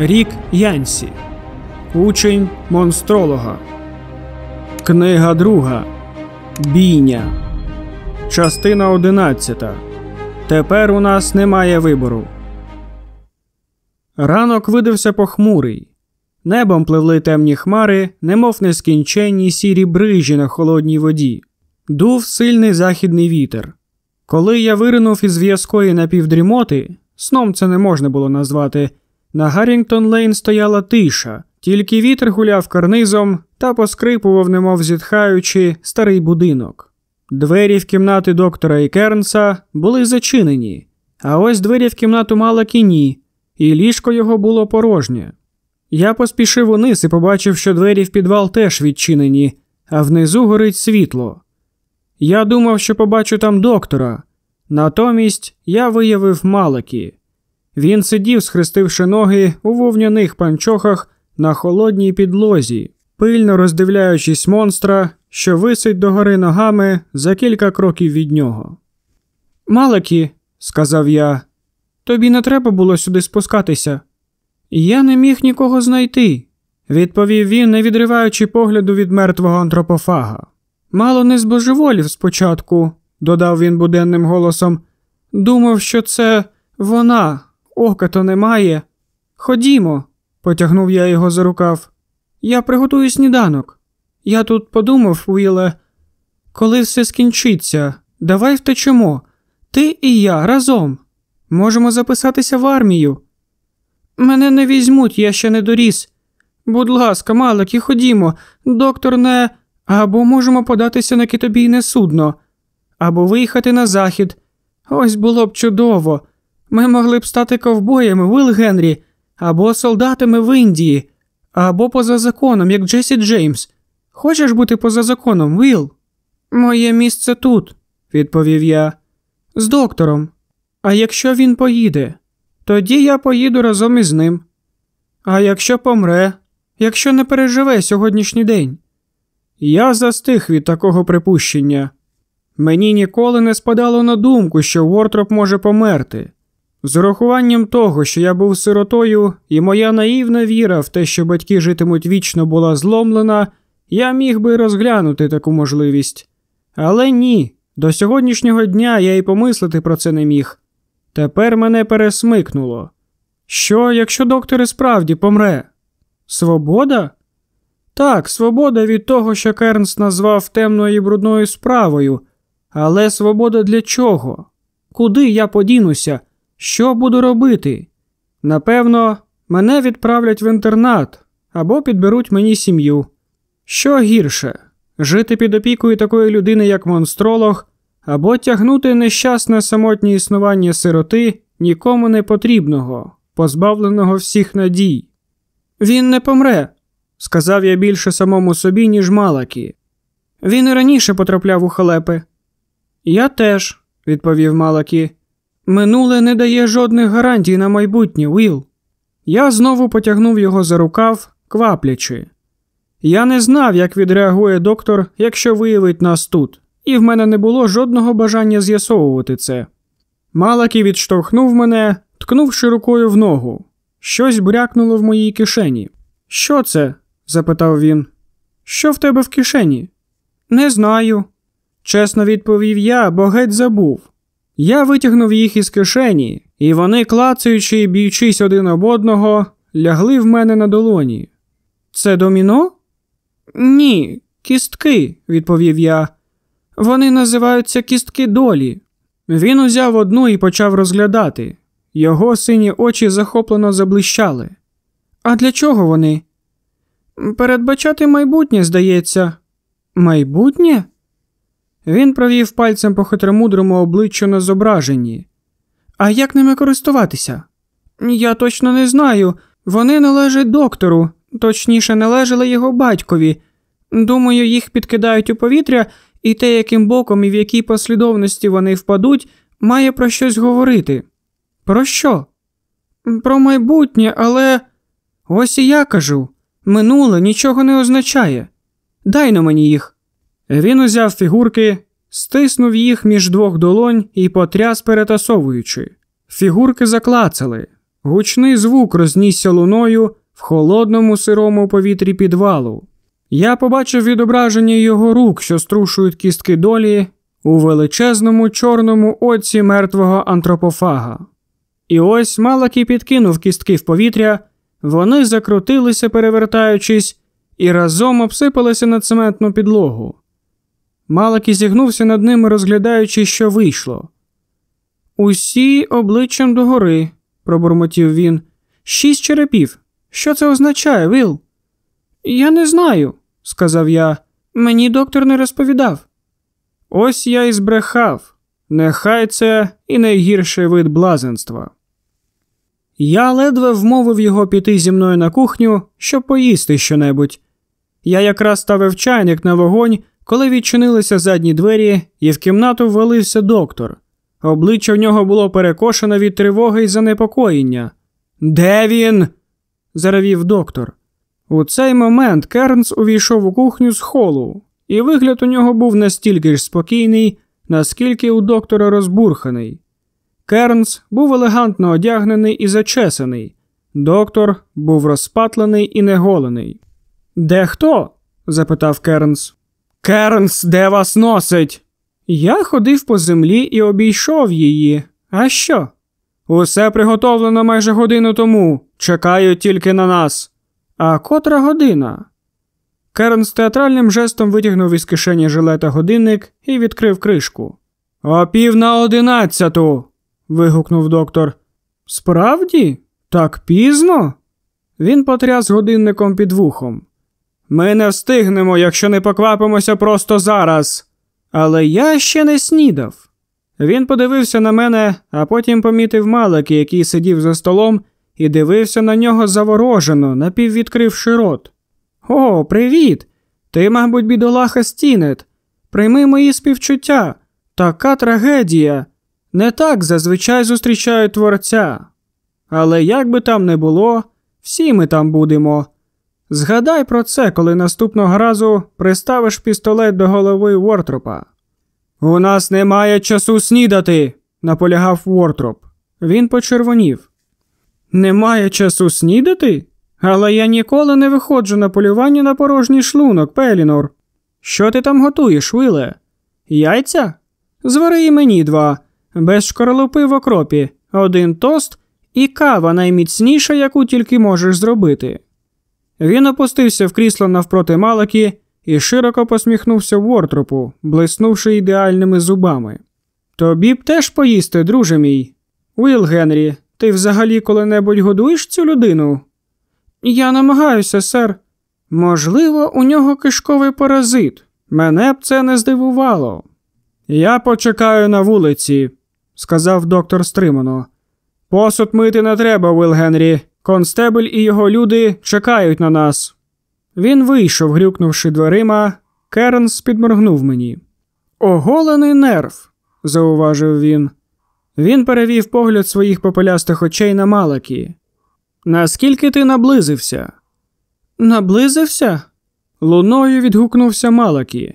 Рік Янсі. Учень монстролога. Книга друга. Бійня. Частина одинадцята. Тепер у нас немає вибору. Ранок видався похмурий. Небом пливли темні хмари, немов нескінченні сірі брижі на холодній воді. Дув сильний західний вітер. Коли я виринув із в'язкої напівдрімоти, сном це не можна було назвати, на Гаррінгтон Лейн стояла тиша, тільки вітер гуляв карнизом та поскрипував, немов зітхаючи, старий будинок. Двері в кімнати доктора і Кернса були зачинені, а ось двері в кімнату мала кіні, і ліжко його було порожнє. Я поспішив униз і побачив, що двері в підвал теж відчинені, а внизу горить світло. Я думав, що побачу там доктора. Натомість я виявив Малакі. Він сидів, схрестивши ноги у вовняних панчохах на холодній підлозі, пильно роздивляючись монстра, що висить догори ногами за кілька кроків від нього. Малакі, сказав я, тобі не треба було сюди спускатися. Я не міг нікого знайти, відповів він, не відриваючи погляду від мертвого антропофага. Мало не збожеволів спочатку, додав він буденним голосом. Думав, що це вона, ока то немає. Ходімо, потягнув я його за рукав. Я приготую сніданок. Я тут подумав, Уіле, коли все скінчиться, давай втечемо. Ти і я разом. Можемо записатися в армію. Мене не візьмуть, я ще не доріс. Будь ласка, Малакі, ходімо, доктор не. Або можемо податися на китобійне судно, або виїхати на захід. Ось було б чудово. Ми могли б стати ковбоями, Вил Генрі, або солдатами в Індії, або поза законом, як Джесі Джеймс. Хочеш бути поза законом, Вил? Моє місце тут, відповів я. З доктором. А якщо він поїде, тоді я поїду разом із ним. А якщо помре, якщо не переживе сьогоднішній день. Я застиг від такого припущення. Мені ніколи не спадало на думку, що Вортроп може померти. З урахуванням того, що я був сиротою, і моя наївна віра в те, що батьки житимуть вічно, була зломлена, я міг би розглянути таку можливість. Але ні, до сьогоднішнього дня я й помислити про це не міг. Тепер мене пересмикнуло. Що, якщо доктор і справді помре? Свобода? Так, свобода від того, що Кернс назвав темною і брудною справою, але свобода для чого? Куди я подінуся? Що буду робити? Напевно, мене відправлять в інтернат або підберуть мені сім'ю. Що гірше жити під опікою такої людини, як монстролог, або тягнути нещасне самотнє існування сироти нікому не потрібного, позбавленого всіх надій. Він не помре, сказав я більше самому собі, ніж Малакі. Він і раніше потрапляв у халепи. Я теж, відповів Малакі. Минуле не дає жодних гарантій на майбутнє, Уіл. Я знову потягнув його за рукав, кваплячи. Я не знав, як відреагує доктор, якщо виявить нас тут, і в мене не було жодного бажання з'ясовувати це. Малакі відштовхнув мене, ткнувши рукою в ногу. Щось брякнуло в моїй кишені. Що це? запитав він. Що в тебе в кишені? Не знаю. Чесно відповів я, бо геть забув. Я витягнув їх із кишені, і вони, клацаючи і б'ючись один об одного, лягли в мене на долоні. Це доміно? Ні, кістки, відповів я. Вони називаються кістки долі. Він узяв одну і почав розглядати. Його сині очі захоплено заблищали. А для чого вони? Передбачати майбутнє, здається. Майбутнє? Він провів пальцем по хитромудрому обличчю на зображенні. А як ними користуватися? Я точно не знаю. Вони належать доктору, точніше, належали його батькові. Думаю, їх підкидають у повітря, і те, яким боком і в якій послідовності вони впадуть, має про щось говорити. Про що? Про майбутнє, але ось і я кажу минуле нічого не означає. Дай на мені їх. Він узяв фігурки, стиснув їх між двох долонь і потряс перетасовуючи. Фігурки заклацали. Гучний звук рознісся луною в холодному сирому повітрі підвалу. Я побачив відображення його рук, що струшують кістки долі у величезному чорному оці мертвого антропофага. І ось Малакі підкинув кістки в повітря, вони закрутилися, перевертаючись, і разом обсипалися на цементну підлогу. Малакі зігнувся над ними, розглядаючи, що вийшло. Усі обличчям догори, пробурмотів він. Шість черепів. Що це означає, Вил? Я не знаю, сказав я. Мені доктор не розповідав. Ось я і збрехав. Нехай це і найгірший вид блазенства. Я ледве вмовив його піти зі мною на кухню, щоб поїсти щонебудь. Я якраз ставив чайник на вогонь, коли відчинилися задні двері, і в кімнату ввалився доктор. Обличчя в нього було перекошено від тривоги і занепокоєння. Де він? заревів доктор. У цей момент Кернс увійшов у кухню з холу, і вигляд у нього був настільки ж спокійний, наскільки у доктора розбурханий. Кернс був елегантно одягнений і зачесаний. Доктор був розпатлений і неголений. Де хто? запитав Кернс. Кернс, де вас носить? Я ходив по землі і обійшов її. А що? Усе приготовлено майже годину тому. Чекають тільки на нас. А котра година? Кернс театральним жестом витягнув із кишені жилета годинник і відкрив кришку. О пів на одинадцяту. вигукнув доктор. Справді? Так пізно? Він потряс годинником під вухом. Ми не встигнемо, якщо не поквапимося просто зараз. Але я ще не снідав. Він подивився на мене, а потім помітив Малики, який сидів за столом, і дивився на нього заворожено, напіввідкривши рот. О, привіт! Ти, мабуть, бідолаха Стінет. Прийми мої співчуття. Така трагедія. Не так зазвичай зустрічають творця. Але як би там не було, всі ми там будемо. Згадай про це, коли наступного разу приставиш пістолет до голови Вортропа. У нас немає часу снідати, наполягав Вортроп. Він почервонів. Немає часу снідати? Але я ніколи не виходжу на полювання на порожній шлунок, Пелінор. Що ти там готуєш, Виле? Яйця? Звари і мені два, без шкорлупи в окропі, один тост і кава найміцніша, яку тільки можеш зробити. Він опустився в крісло навпроти Малакі і широко посміхнувся Вортропу, блиснувши ідеальними зубами. Тобі б теж поїсти, друже мій. Уіл Генрі, ти взагалі коли-небудь годуєш цю людину? Я намагаюся, сер. Можливо, у нього кишковий паразит. Мене б це не здивувало. Я почекаю на вулиці, сказав доктор Стримано. Посуд мити не треба, Уіл Генрі. Констебель і його люди чекають на нас. Він вийшов, грюкнувши дверима. Кернс підморгнув мені. Оголений нерв, зауважив він. Він перевів погляд своїх попелястих очей на Малакі. Наскільки ти наблизився? Наблизився? Луною відгукнувся Малакі.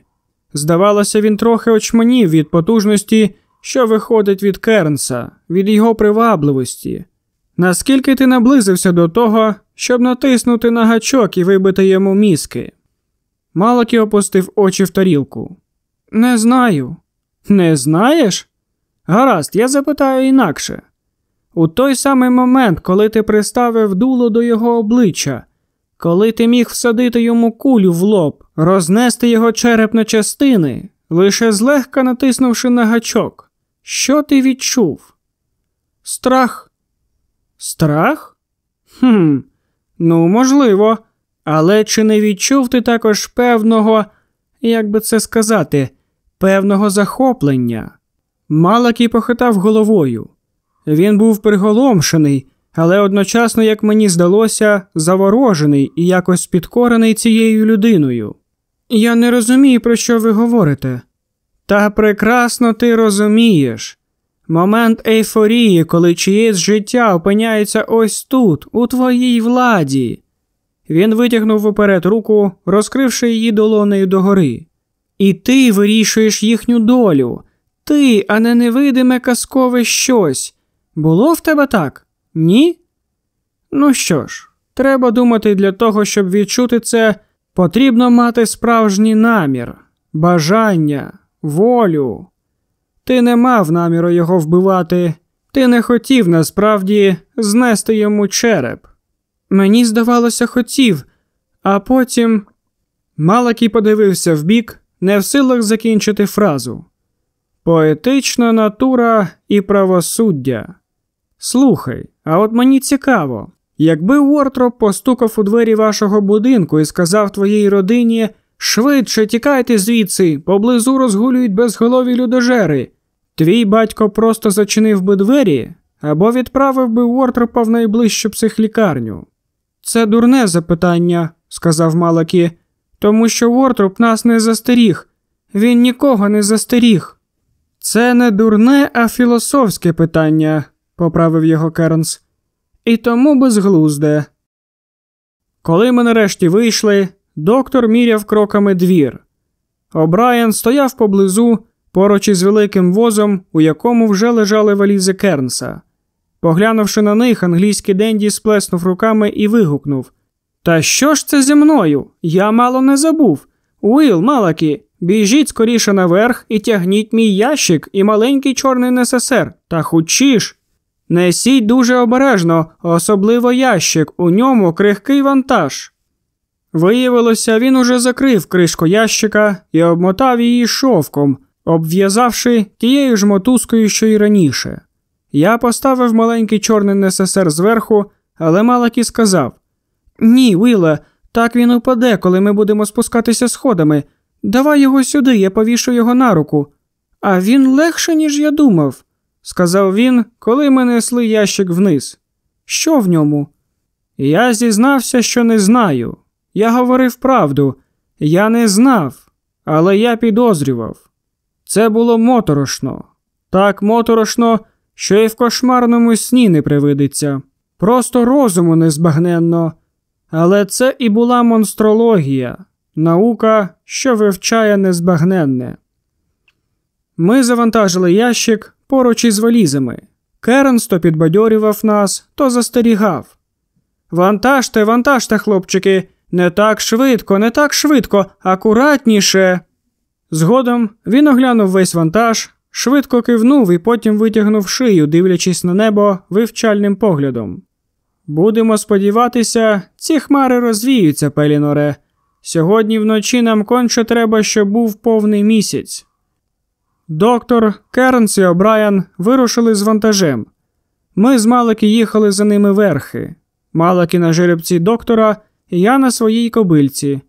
Здавалося, він трохи очманів від потужності, що виходить від Кернса, від його привабливості. Наскільки ти наблизився до того, щоб натиснути на гачок і вибити йому мізки? Малакі опустив очі в тарілку. Не знаю. Не знаєш? Гаразд, я запитаю інакше. У той самий момент, коли ти приставив дуло до його обличчя, коли ти міг всадити йому кулю в лоб, рознести його череп на частини, лише злегка натиснувши на гачок, що ти відчув? Страх. Страх? Хм, ну, можливо. Але чи не відчув ти також певного, як би це сказати, певного захоплення? Малакій похитав головою. Він був приголомшений, але одночасно, як мені здалося, заворожений і якось підкорений цією людиною. Я не розумію, про що ви говорите. Та прекрасно ти розумієш. Момент ейфорії, коли чиєсь життя опиняється ось тут, у твоїй владі. Він витягнув уперед руку, розкривши її долонею догори. І ти вирішуєш їхню долю. Ти, а не невидиме казкове щось. Було в тебе так? Ні? Ну що ж, треба думати для того, щоб відчути це, потрібно мати справжній намір, бажання, волю. Ти не мав наміру його вбивати, ти не хотів насправді знести йому череп. Мені здавалося, хотів, а потім. Малакій подивився вбік, не в силах закінчити фразу. Поетична натура і правосуддя. Слухай, а от мені цікаво, якби Уортроп постукав у двері вашого будинку і сказав твоїй родині швидше тікайте звідси, поблизу розгулюють безголові людожери, твій батько просто зачинив би двері або відправив би Уортропа в найближчу психлікарню. Це дурне запитання, сказав Малакі, тому що Уортроп нас не застеріг, він нікого не застеріг. Це не дурне, а філософське питання, поправив його Кернс. І тому безглузде. Коли ми нарешті вийшли, доктор міряв кроками двір. О'Брайен стояв поблизу, поруч із великим возом, у якому вже лежали валізи Кернса. Поглянувши на них, англійський Денді сплеснув руками і вигукнув Та що ж це зі мною? Я мало не забув. Уил, Малакі, біжіть скоріше наверх і тягніть мій ящик і маленький чорний НССР. Та хучіш. Несіть дуже обережно, особливо ящик, у ньому крихкий вантаж. Виявилося, він уже закрив кришку ящика і обмотав її шовком, обв'язавши тією ж мотузкою, що й раніше. Я поставив маленький чорний НССР зверху, але Малакі сказав: Ні, Віле, так він упаде, коли ми будемо спускатися сходами. Давай його сюди, я повішу його на руку. А він легше, ніж я думав сказав він, коли ми несли ящик вниз. Що в ньому? Я зізнався, що не знаю. Я говорив правду, я не знав, але я підозрював. Це було моторошно, так моторошно, що і в кошмарному сні не привидиться. Просто розуму незбагненно. Але це і була монстрологія, наука, що вивчає незбагненне. Ми завантажили ящик, поруч із валізами. Керенс то підбадьорював нас, то застерігав. Вантажте, вантажте, хлопчики, не так швидко, не так швидко, акуратніше. Згодом він оглянув весь вантаж, швидко кивнув і потім витягнув шию, дивлячись на небо вивчальним поглядом. Будемо сподіватися, ці хмари розвіються, Пеліноре. Сьогодні вночі нам конче треба, щоб був повний місяць. Доктор, Кернс і О'Брайен вирушили з вантажем. Ми з Малаки їхали за ними верхи. Малаки на жеребці доктора, я на своїй кобильці.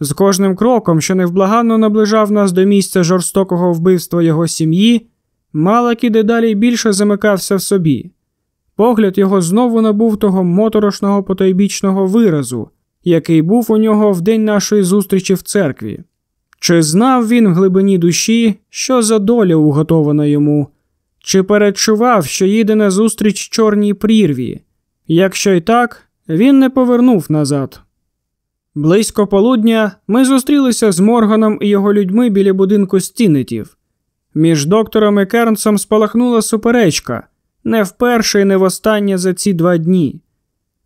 З кожним кроком, що невблаганно наближав нас до місця жорстокого вбивства його сім'ї, Малакі дедалі більше замикався в собі. Погляд його знову набув того моторошного потойбічного виразу, який був у нього в день нашої зустрічі в церкві. Чи знав він в глибині душі, що за доля уготована йому, чи передчував, що їде на зустріч чорній прірві? Якщо й так, він не повернув назад. Близько полудня ми зустрілися з Морганом і його людьми біля будинку стінетів. Між доктором і Кернсом спалахнула суперечка не вперше і не востаннє за ці два дні.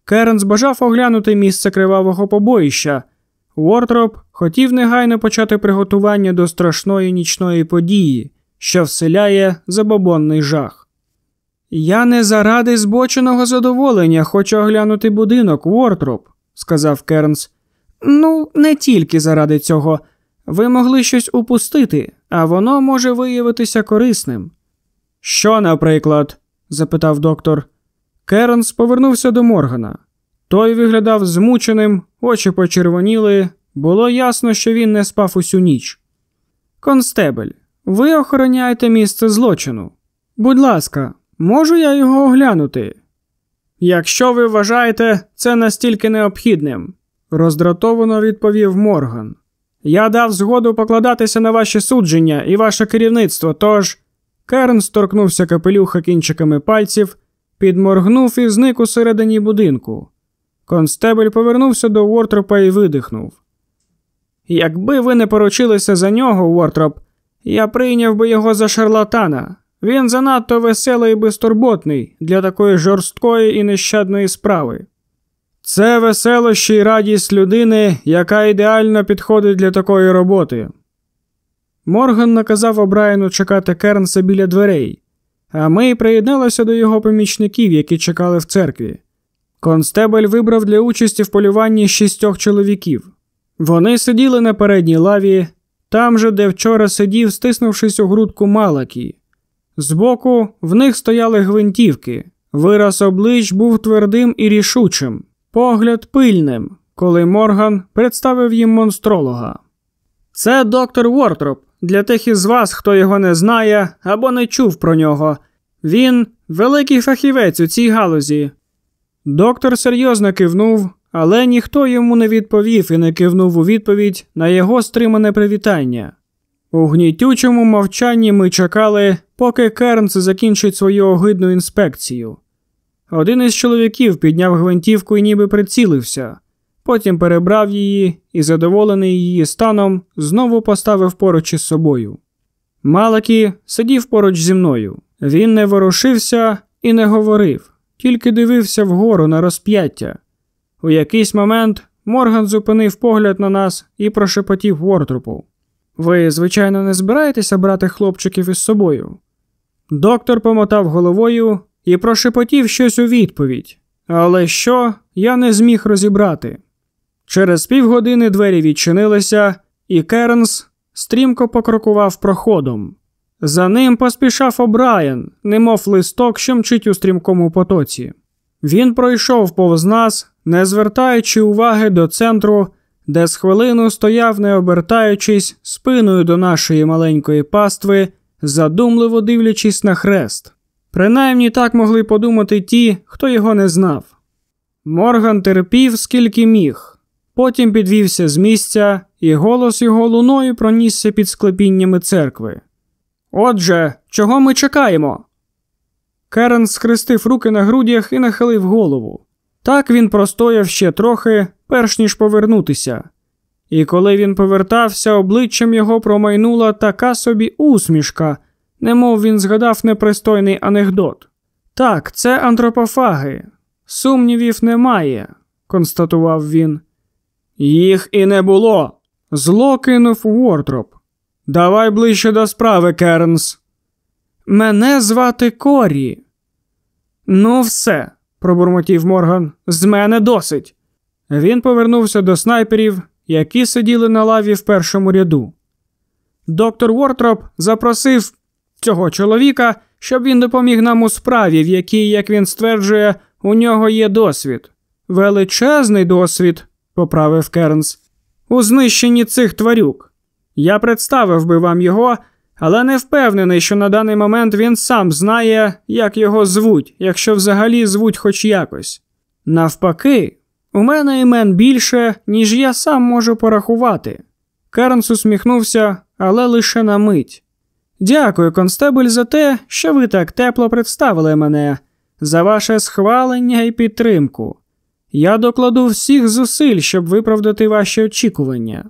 Кернс бажав оглянути місце кривавого побоїща. Уортроп хотів негайно почати приготування до страшної нічної події, що вселяє забобонний жах. Я не заради збоченого задоволення хочу оглянути будинок, Уортроп, сказав Кернс. Ну, не тільки заради цього. Ви могли щось упустити, а воно може виявитися корисним. Що, наприклад? запитав доктор. Кернс повернувся до Моргана. Той виглядав змученим, очі почервоніли, було ясно, що він не спав усю ніч. Констебель, ви охороняєте місце злочину. Будь ласка, можу я його оглянути? Якщо ви вважаєте це настільки необхідним, роздратовано відповів Морган. Я дав згоду покладатися на ваші судження і ваше керівництво, тож. Керн сторкнувся капелюха кінчиками пальців, підморгнув і зник у середині будинку. Констебель повернувся до Уортропа і видихнув. Якби ви не поручилися за нього, Уортроп, я прийняв би його за шарлатана. Він занадто веселий і безтурботний для такої жорсткої і нещадної справи. Це веселощі й радість людини, яка ідеально підходить для такої роботи. Морган наказав Обрайану чекати Кернса біля дверей, а ми приєдналися до його помічників, які чекали в церкві. Констебель вибрав для участі в полюванні шістьох чоловіків. Вони сиділи на передній лаві, там же, де вчора сидів, стиснувшись у грудку Малакі. Збоку в них стояли гвинтівки. Вираз облич був твердим і рішучим, погляд пильним, коли Морган представив їм монстролога. Це доктор Вортроп, для тих із вас, хто його не знає або не чув про нього. Він великий фахівець у цій галузі. Доктор серйозно кивнув, але ніхто йому не відповів і не кивнув у відповідь на його стримане привітання. У гнітючому мовчанні ми чекали, поки Кернс закінчить свою огидну інспекцію. Один із чоловіків підняв гвинтівку і ніби прицілився, потім перебрав її і, задоволений її станом, знову поставив поруч із собою. Малакі сидів поруч зі мною. Він не ворушився і не говорив, тільки дивився вгору на розп'яття. У якийсь момент Морган зупинив погляд на нас і прошепотів Вортрупу. Ви, звичайно, не збираєтеся брати хлопчиків із собою? Доктор помотав головою і прошепотів щось у відповідь, але що я не зміг розібрати. Через півгодини двері відчинилися, і Кернс стрімко покрокував проходом. За ним поспішав О'Брайен, немов листок, що мчить у стрімкому потоці. Він пройшов повз нас, не звертаючи уваги до центру, де з хвилину стояв, не обертаючись, спиною до нашої маленької пастви, задумливо дивлячись на хрест. Принаймні так могли подумати ті, хто його не знав. Морган терпів, скільки міг, потім підвівся з місця, і голос його луною пронісся під склепіннями церкви. Отже, чого ми чекаємо? Керен схрестив руки на грудях і нахилив голову. Так він простояв ще трохи, перш ніж повернутися. І коли він повертався, обличчям його промайнула така собі усмішка, немов він згадав непристойний анекдот. Так, це антропофаги. Сумнівів немає, констатував він. Їх і не було. Зло кинув Уортроп. Давай ближче до справи, Кернс. Мене звати Корі. Ну, все, пробурмотів Морган. З мене досить. Він повернувся до снайперів, які сиділи на лаві в першому ряду. Доктор Уортроп запросив цього чоловіка, щоб він допоміг нам у справі, в якій, як він стверджує, у нього є досвід. Величезний досвід, поправив Кернс, у знищенні цих тварюк. Я представив би вам його, але не впевнений, що на даний момент він сам знає, як його звуть, якщо взагалі звуть хоч якось. Навпаки, у мене імен більше, ніж я сам можу порахувати. Кернс усміхнувся, але лише на мить. Дякую, констебель, за те, що ви так тепло представили мене, за ваше схвалення і підтримку. Я докладу всіх зусиль, щоб виправдати ваші очікування.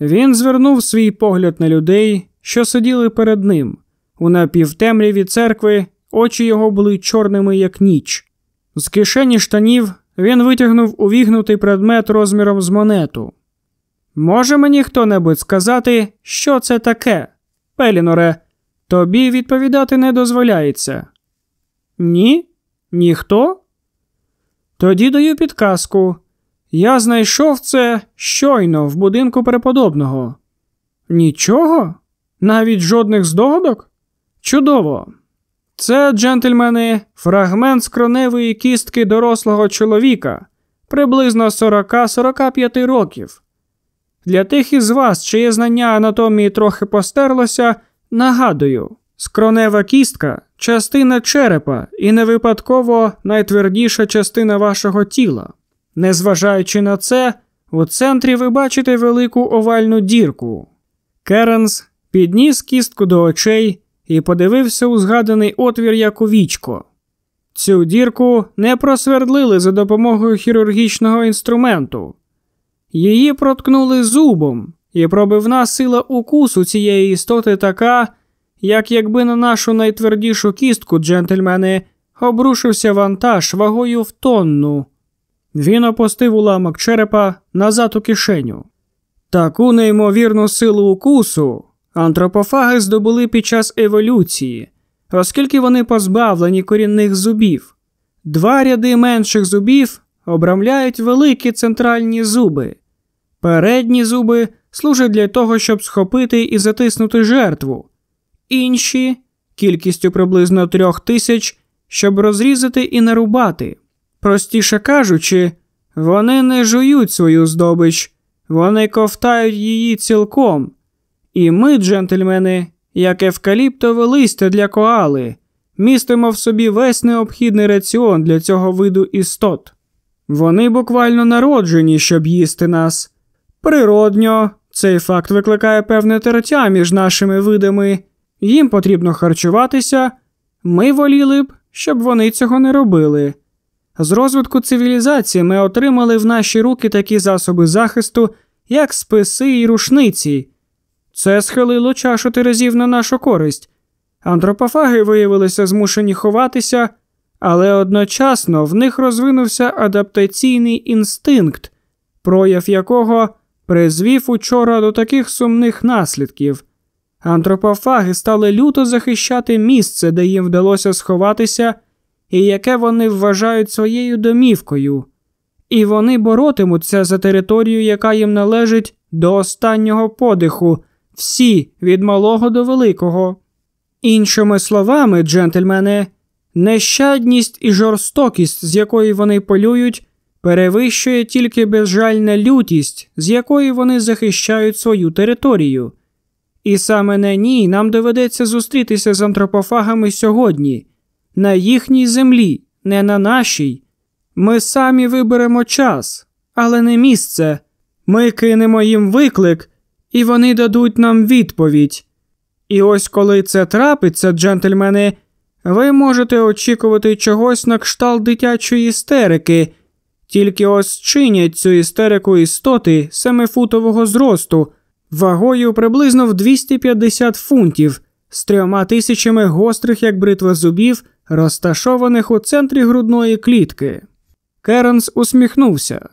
Він звернув свій погляд на людей, що сиділи перед ним. У напівтемряві церкви очі його були чорними, як ніч. З кишені штанів він витягнув увігнутий предмет розміром з монету. Може мені хто небудь сказати, що це таке? Пеліноре, тобі відповідати не дозволяється. Ні? Ніхто? Тоді даю підказку. Я знайшов це щойно в будинку преподобного. Нічого? Навіть жодних здогадок? Чудово. Це, джентльмени, фрагмент скроневої кістки дорослого чоловіка приблизно 40-45 років. Для тих із вас, чиє знання анатомії трохи постерлося, нагадую, скронева кістка частина черепа і не випадково найтвердіша частина вашого тіла. Незважаючи на це, у центрі ви бачите велику овальну дірку. Керенс підніс кістку до очей і подивився у згаданий отвір як у вічко. Цю дірку не просвердлили за допомогою хірургічного інструменту. Її проткнули зубом, і пробивна сила укусу цієї істоти така, як якби на нашу найтвердішу кістку, джентльмени, обрушився вантаж вагою в тонну. Він опустив уламок черепа назад у кишеню. Таку неймовірну силу укусу антропофаги здобули під час еволюції, оскільки вони позбавлені корінних зубів. Два ряди менших зубів обрамляють великі центральні зуби. Передні зуби служать для того, щоб схопити і затиснути жертву, інші кількістю приблизно трьох тисяч, щоб розрізати і нарубати. Простіше кажучи, вони не жують свою здобич, вони ковтають її цілком. І ми, джентльмени, як евкаліптове листя для коали, містимо в собі весь необхідний раціон для цього виду істот. Вони буквально народжені, щоб їсти нас. Природньо, цей факт викликає певне тертя між нашими видами, їм потрібно харчуватися, ми воліли б, щоб вони цього не робили. З розвитку цивілізації ми отримали в наші руки такі засоби захисту, як списи і рушниці. Це схилило чашу терезів на нашу користь. Антропофаги виявилися змушені ховатися, але одночасно в них розвинувся адаптаційний інстинкт, прояв якого призвів учора до таких сумних наслідків. Антропофаги стали люто захищати місце, де їм вдалося сховатися, і яке вони вважають своєю домівкою, і вони боротимуться за територію, яка їм належить до останнього подиху, всі від малого до великого. Іншими словами, джентльмени, нещадність і жорстокість, з якої вони полюють, перевищує тільки безжальна лютість, з якої вони захищають свою територію. І саме на ній нам доведеться зустрітися з антропофагами сьогодні, на їхній землі, не на нашій. Ми самі виберемо час, але не місце. Ми кинемо їм виклик, і вони дадуть нам відповідь. І ось коли це трапиться, джентльмени, ви можете очікувати чогось на кшталт дитячої істерики, тільки ось чинять цю істерику істоти семифутового зросту, вагою приблизно в 250 фунтів, з трьома тисячами гострих, як бритва зубів, розташованих у центрі грудної клітки. Керенс усміхнувся.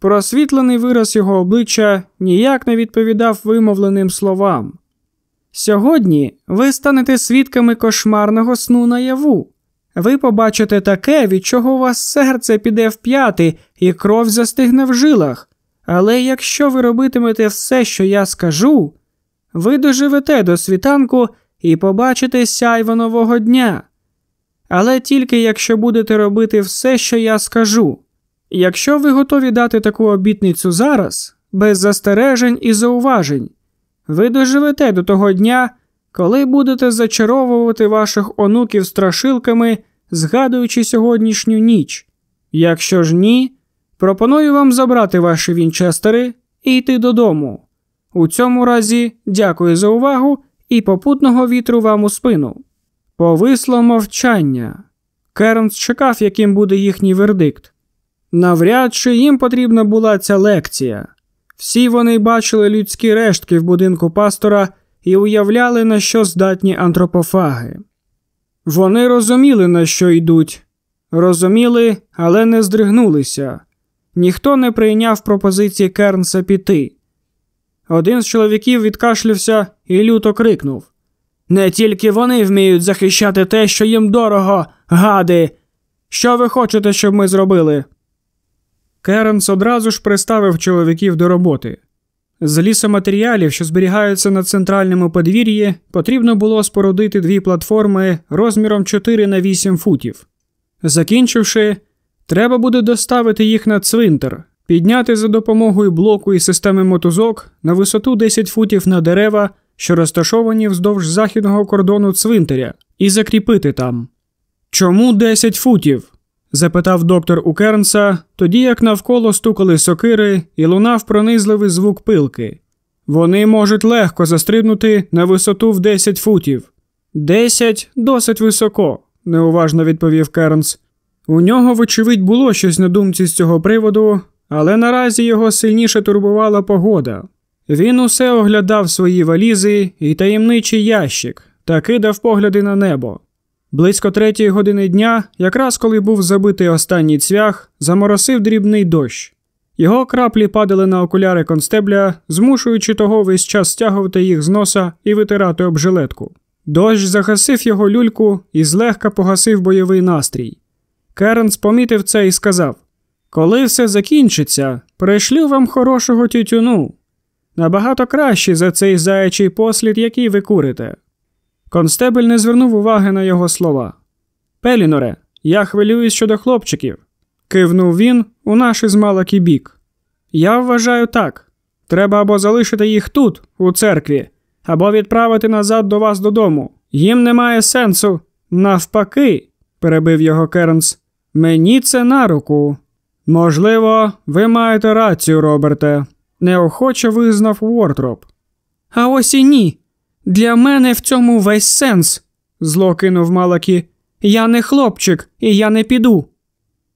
Просвітлений вираз його обличчя ніяк не відповідав вимовленим словам. Сьогодні ви станете свідками кошмарного сну наяву. Ви побачите таке, від чого у вас серце піде в п'яти і кров застигне в жилах. Але якщо ви робитимете все, що я скажу, ви доживете до світанку і побачите сяйво нового дня. Але тільки якщо будете робити все, що я скажу. Якщо ви готові дати таку обітницю зараз, без застережень і зауважень, ви доживете до того дня, коли будете зачаровувати ваших онуків страшилками, згадуючи сьогоднішню ніч. Якщо ж ні, пропоную вам забрати ваші вінчестери і йти додому. У цьому разі дякую за увагу і попутного вітру вам у спину. Повисло мовчання. Кернс чекав, яким буде їхній вердикт. Навряд чи їм потрібна була ця лекція. Всі вони бачили людські рештки в будинку пастора і уявляли, на що здатні антропофаги. Вони розуміли, на що йдуть, розуміли, але не здригнулися. Ніхто не прийняв пропозиції Кернса піти. Один з чоловіків відкашлявся і люто крикнув Не тільки вони вміють захищати те, що їм дорого, гади. Що ви хочете, щоб ми зробили? Керенс одразу ж приставив чоловіків до роботи. З лісоматеріалів, що зберігаються на центральному подвір'ї, потрібно було спорудити дві платформи розміром 4 на 8 футів. Закінчивши, треба буде доставити їх на цвинтар, підняти за допомогою блоку і системи мотузок на висоту 10 футів на дерева, що розташовані вздовж західного кордону цвинтаря, і закріпити там. Чому 10 футів? Запитав доктор у Кернса, тоді як навколо стукали сокири і лунав пронизливий звук пилки. Вони можуть легко застрибнути на висоту в 10 футів. Десять досить високо, неуважно відповів Кернс. У нього, вочевидь, було щось на думці з цього приводу, але наразі його сильніше турбувала погода. Він усе оглядав свої валізи і таємничий ящик, та кидав погляди на небо. Близько третьої години дня, якраз коли був забитий останній цвях, заморосив дрібний дощ. Його краплі падали на окуляри констебля, змушуючи того весь час стягувати їх з носа і витирати об жилетку. Дощ загасив його люльку і злегка погасив бойовий настрій. Кернс помітив це і сказав: Коли все закінчиться, пришлю вам хорошого тютюну. Набагато краще за цей заячий послід, який ви курите. Констебель не звернув уваги на його слова. Пеліноре, я хвилююсь щодо хлопчиків, кивнув він у наш із малакий бік. Я вважаю так. Треба або залишити їх тут, у церкві, або відправити назад до вас додому. Їм немає сенсу. Навпаки, перебив його Кернс, мені це на руку. Можливо, ви маєте рацію, Роберте, неохоче визнав Уортроп. А ось і ні. Для мене в цьому весь сенс, зло кинув Малакі. Я не хлопчик, і я не піду.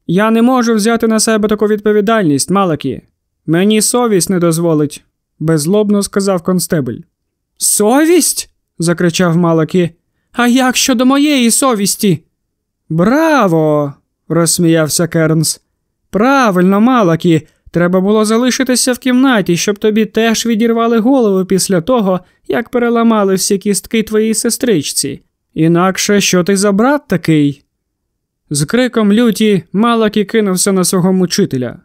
Я не можу взяти на себе таку відповідальність, Малакі. Мені совість не дозволить, беззлобно сказав констебель. Совість? закричав Малакі. А як щодо моєї совісті? Браво! розсміявся Кернс. Правильно, Малакі, треба було залишитися в кімнаті, щоб тобі теж відірвали голову після того, як переламали всі кістки твоїй сестричці. Інакше що ти за брат такий? З криком люті Малакі кинувся на свого мучителя.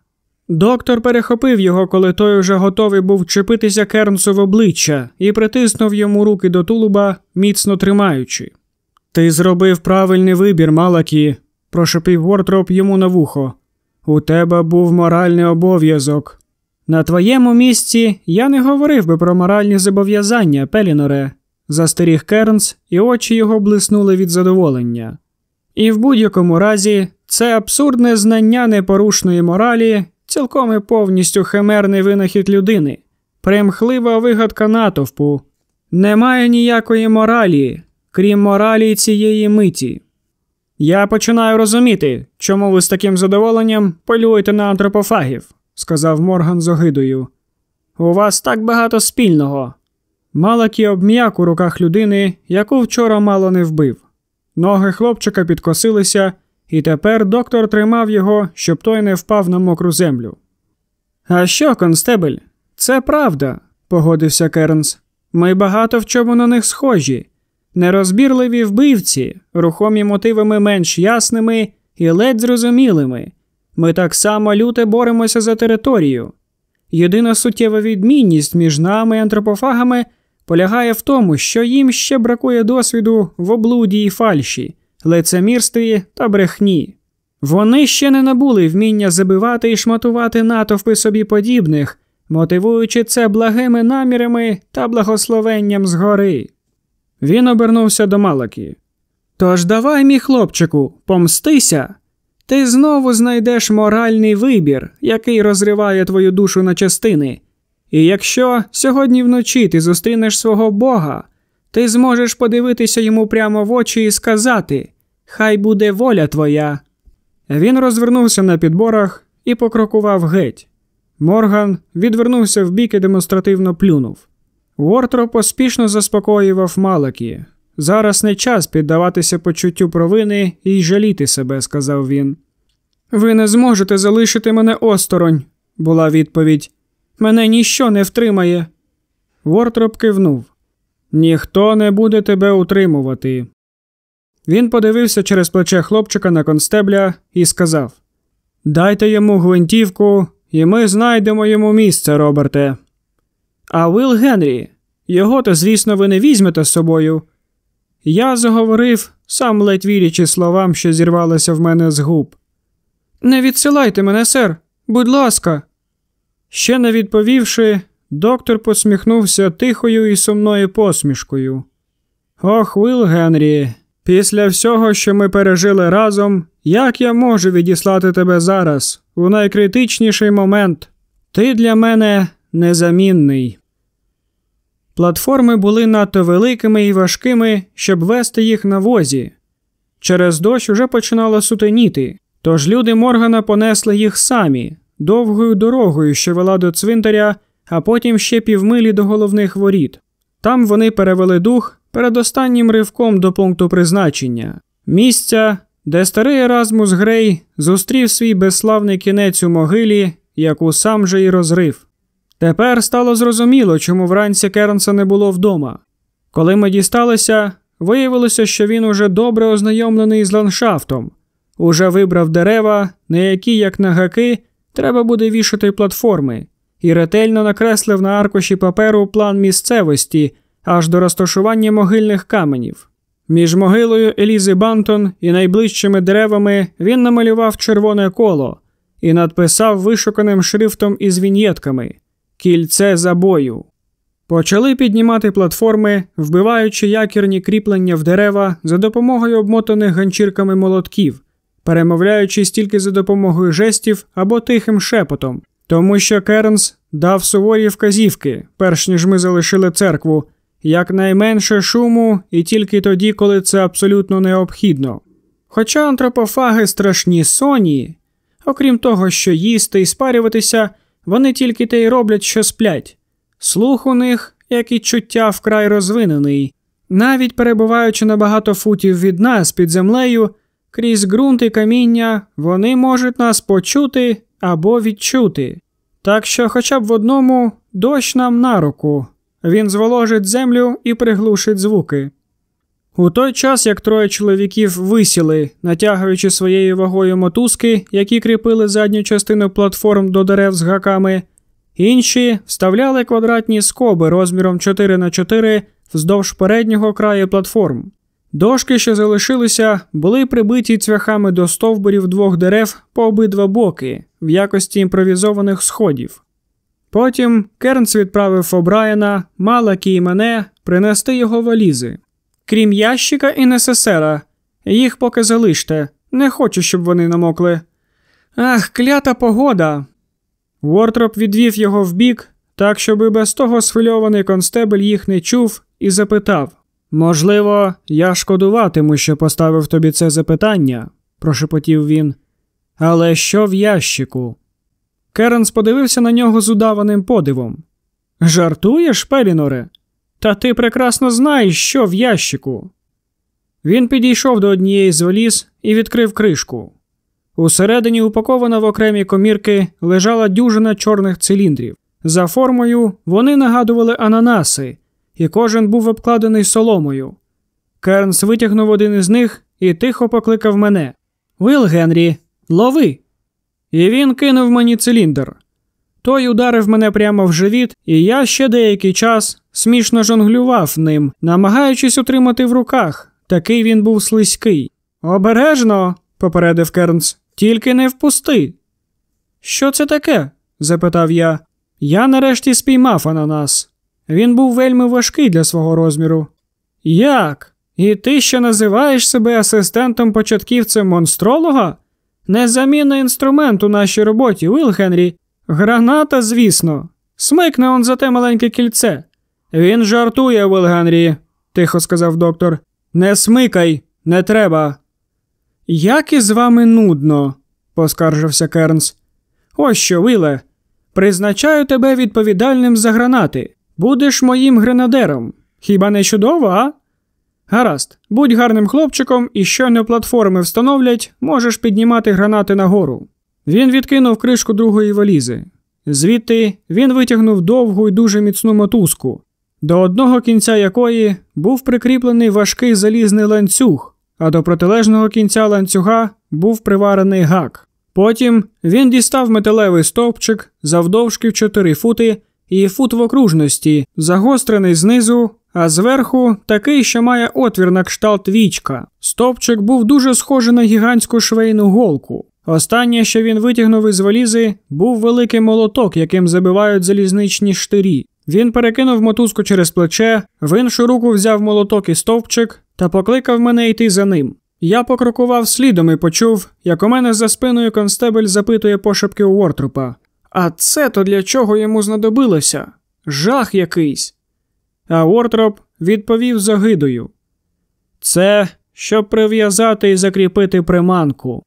Доктор перехопив його, коли той уже готовий був чепитися Кернсу в обличчя і притиснув йому руки до тулуба, міцно тримаючи. Ти зробив правильний вибір, Малакі, прошепив Вортроп йому на вухо. У тебе був моральний обов'язок. На твоєму місці я не говорив би про моральні зобов'язання, Пеліноре, застеріг Кернс, і очі його блиснули від задоволення. І в будь-якому разі це абсурдне знання непорушної моралі, цілком і повністю химерний винахід людини, примхлива вигадка натовпу. Немає ніякої моралі, крім моралі цієї миті. Я починаю розуміти, чому ви з таким задоволенням полюєте на антропофагів, сказав Морган з огидою. У вас так багато спільного. Малакі обм'як у руках людини, яку вчора мало не вбив. Ноги хлопчика підкосилися, і тепер доктор тримав його, щоб той не впав на мокру землю. А що, констебель? Це правда, погодився Кернс. Ми багато в чому на них схожі. Нерозбірливі вбивці, рухомі мотивами менш ясними і ледь зрозумілими. Ми так само люте боремося за територію. Єдина суттєва відмінність між нами і антропофагами полягає в тому, що їм ще бракує досвіду в облуді і фальші, лицемірстві та брехні. Вони ще не набули вміння забивати і шматувати натовпи собі подібних, мотивуючи це благими намірами та благословенням згори. Він обернувся до Малакі. Тож давай, мій хлопчику, помстися. Ти знову знайдеш моральний вибір, який розриває твою душу на частини. І якщо сьогодні вночі ти зустрінеш свого Бога, ти зможеш подивитися йому прямо в очі і сказати Хай буде воля твоя. Він розвернувся на підборах і покрокував геть. Морган відвернувся вбік і демонстративно плюнув. Уортро поспішно заспокоював Малакі. Зараз не час піддаватися почуттю провини і жаліти себе, сказав він. Ви не зможете залишити мене осторонь, була відповідь. Мене ніщо не втримає. Вортроп кивнув. Ніхто не буде тебе утримувати. Він подивився через плече хлопчика на констебля і сказав Дайте йому гвинтівку, і ми знайдемо йому місце, Роберте. А Вил Генрі, його то, звісно, ви не візьмете з собою. Я заговорив, сам ледь вірячи словам, що зірвалися в мене з губ. Не відсилайте мене, сер, будь ласка. Ще не відповівши, доктор посміхнувся тихою і сумною посмішкою. Ох, Вил Генрі, після всього, що ми пережили разом, як я можу відіслати тебе зараз, у найкритичніший момент? Ти для мене незамінний. Платформи були надто великими і важкими, щоб вести їх на возі. Через дощ уже починало сутеніти, тож люди Моргана понесли їх самі довгою дорогою, що вела до цвинтаря, а потім ще півмилі до головних воріт. Там вони перевели дух перед останнім ривком до пункту призначення місця, де старий Еразмус Грей зустрів свій безславний кінець у могилі, яку сам же й розрив. Тепер стало зрозуміло, чому вранці Кернса не було вдома. Коли ми дісталися, виявилося, що він уже добре ознайомлений з ландшафтом, уже вибрав дерева, на які, як на гаки, треба буде вішати платформи, і ретельно накреслив на аркуші паперу план місцевості аж до розташування могильних каменів. Між могилою Елізи Бантон і найближчими деревами він намалював червоне коло і надписав вишуканим шрифтом із віньєтками Кільце забою. Почали піднімати платформи, вбиваючи якірні кріплення в дерева за допомогою обмотаних ганчірками молотків, перемовляючись тільки за допомогою жестів або тихим шепотом, тому що Кернс дав суворі вказівки, перш ніж ми залишили церкву, якнайменше шуму і тільки тоді, коли це абсолютно необхідно. Хоча антропофаги страшні соні, окрім того, що їсти і спарюватися, вони тільки те й роблять, що сплять. Слух у них, як і чуття вкрай розвинений, навіть перебуваючи на багато футів від нас під землею, крізь ґрунт і каміння, вони можуть нас почути або відчути. Так що, хоча б в одному дощ нам на руку, він зволожить землю і приглушить звуки. У той час, як троє чоловіків висіли, натягуючи своєю вагою мотузки, які кріпили задню частину платформ до дерев з гаками, інші вставляли квадратні скоби розміром 4 на 4 вздовж переднього краю платформ. Дошки, що залишилися, були прибиті цвяхами до стовбурів двох дерев по обидва боки в якості імпровізованих сходів. Потім Кернс відправив Обрайена, Малакі і мене принести його валізи. Крім ящика і несесера, їх поки залиште. Не хочу, щоб вони намокли. Ах, клята погода. Вортроп відвів його вбік, так, щоби без того схвильований констебель їх не чув, і запитав Можливо, я шкодуватиму, що поставив тобі це запитання, прошепотів він. Але що в ящику? Керенс подивився на нього з удаваним подивом. Жартуєш, Пеліноре? Та ти прекрасно знаєш, що в ящику. Він підійшов до однієї з валіз і відкрив кришку. Усередині, упакована в окремі комірки, лежала дюжина чорних циліндрів. За формою вони нагадували ананаси, і кожен був обкладений соломою. Кернс витягнув один із них і тихо покликав мене Вил Генрі, лови! І він кинув мені циліндр. Той ударив мене прямо в живіт, і я ще деякий час смішно жонглював ним, намагаючись утримати в руках. Такий він був слизький. Обережно, попередив Кернс, тільки не впусти. Що це таке? запитав я. Я нарешті спіймав ананас. Він був вельми важкий для свого розміру. Як? І ти ще називаєш себе асистентом початківцем монстролога? Незамінний інструмент у нашій роботі, Уилл Генрі. Граната, звісно. Смикне он за те маленьке кільце. Він жартує, Уилл Генрі, тихо сказав доктор. Не смикай, не треба. Як із вами нудно, поскаржився Кернс. Ось що, Виле, призначаю тебе відповідальним за гранати. Будеш моїм гренадером. Хіба не чудово, а? Гаразд, будь гарним хлопчиком і щойно платформи встановлять, можеш піднімати гранати нагору. Він відкинув кришку другої валізи. Звідти він витягнув довгу і дуже міцну мотузку, до одного кінця якої був прикріплений важкий залізний ланцюг, а до протилежного кінця ланцюга був приварений гак. Потім він дістав металевий стовпчик завдовжки в 4 фути і фут в окружності, загострений знизу, а зверху такий, що має отвір на кшталт вічка. Стовпчик був дуже схожий на гігантську швейну голку. Останнє, що він витягнув із валізи, був великий молоток, яким забивають залізничні штирі. Він перекинув мотузку через плече, в іншу руку взяв молоток і стовпчик та покликав мене йти за ним. Я покрокував слідом і почув, як у мене за спиною констебель запитує пошепки у Уортрупа. А це то для чого йому знадобилося? Жах якийсь. А Уортроп відповів загидою. Це щоб прив'язати і закріпити приманку.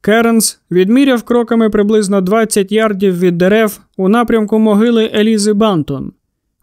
Керенс відміряв кроками приблизно 20 ярдів від дерев у напрямку могили Елізи Бантон.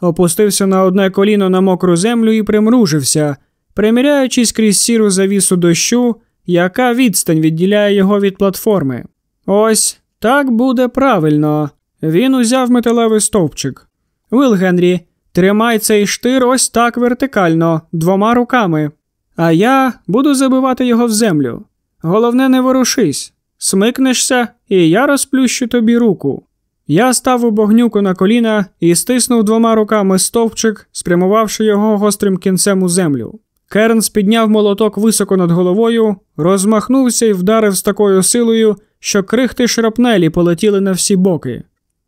опустився на одне коліно на мокру землю і примружився, приміряючись крізь сіру завісу дощу, яка відстань відділяє його від платформи. Ось так буде правильно. Він узяв металевий стовпчик. Вил Генрі, тримай цей штир ось так вертикально, двома руками. А я буду забивати його в землю. Головне, не ворушись, смикнешся, і я розплющу тобі руку. Я став у багнюку на коліна і стиснув двома руками стовпчик, спрямувавши його гострим кінцем у землю. Кернс підняв молоток високо над головою, розмахнувся і вдарив з такою силою, що крихти шрапнелі полетіли на всі боки.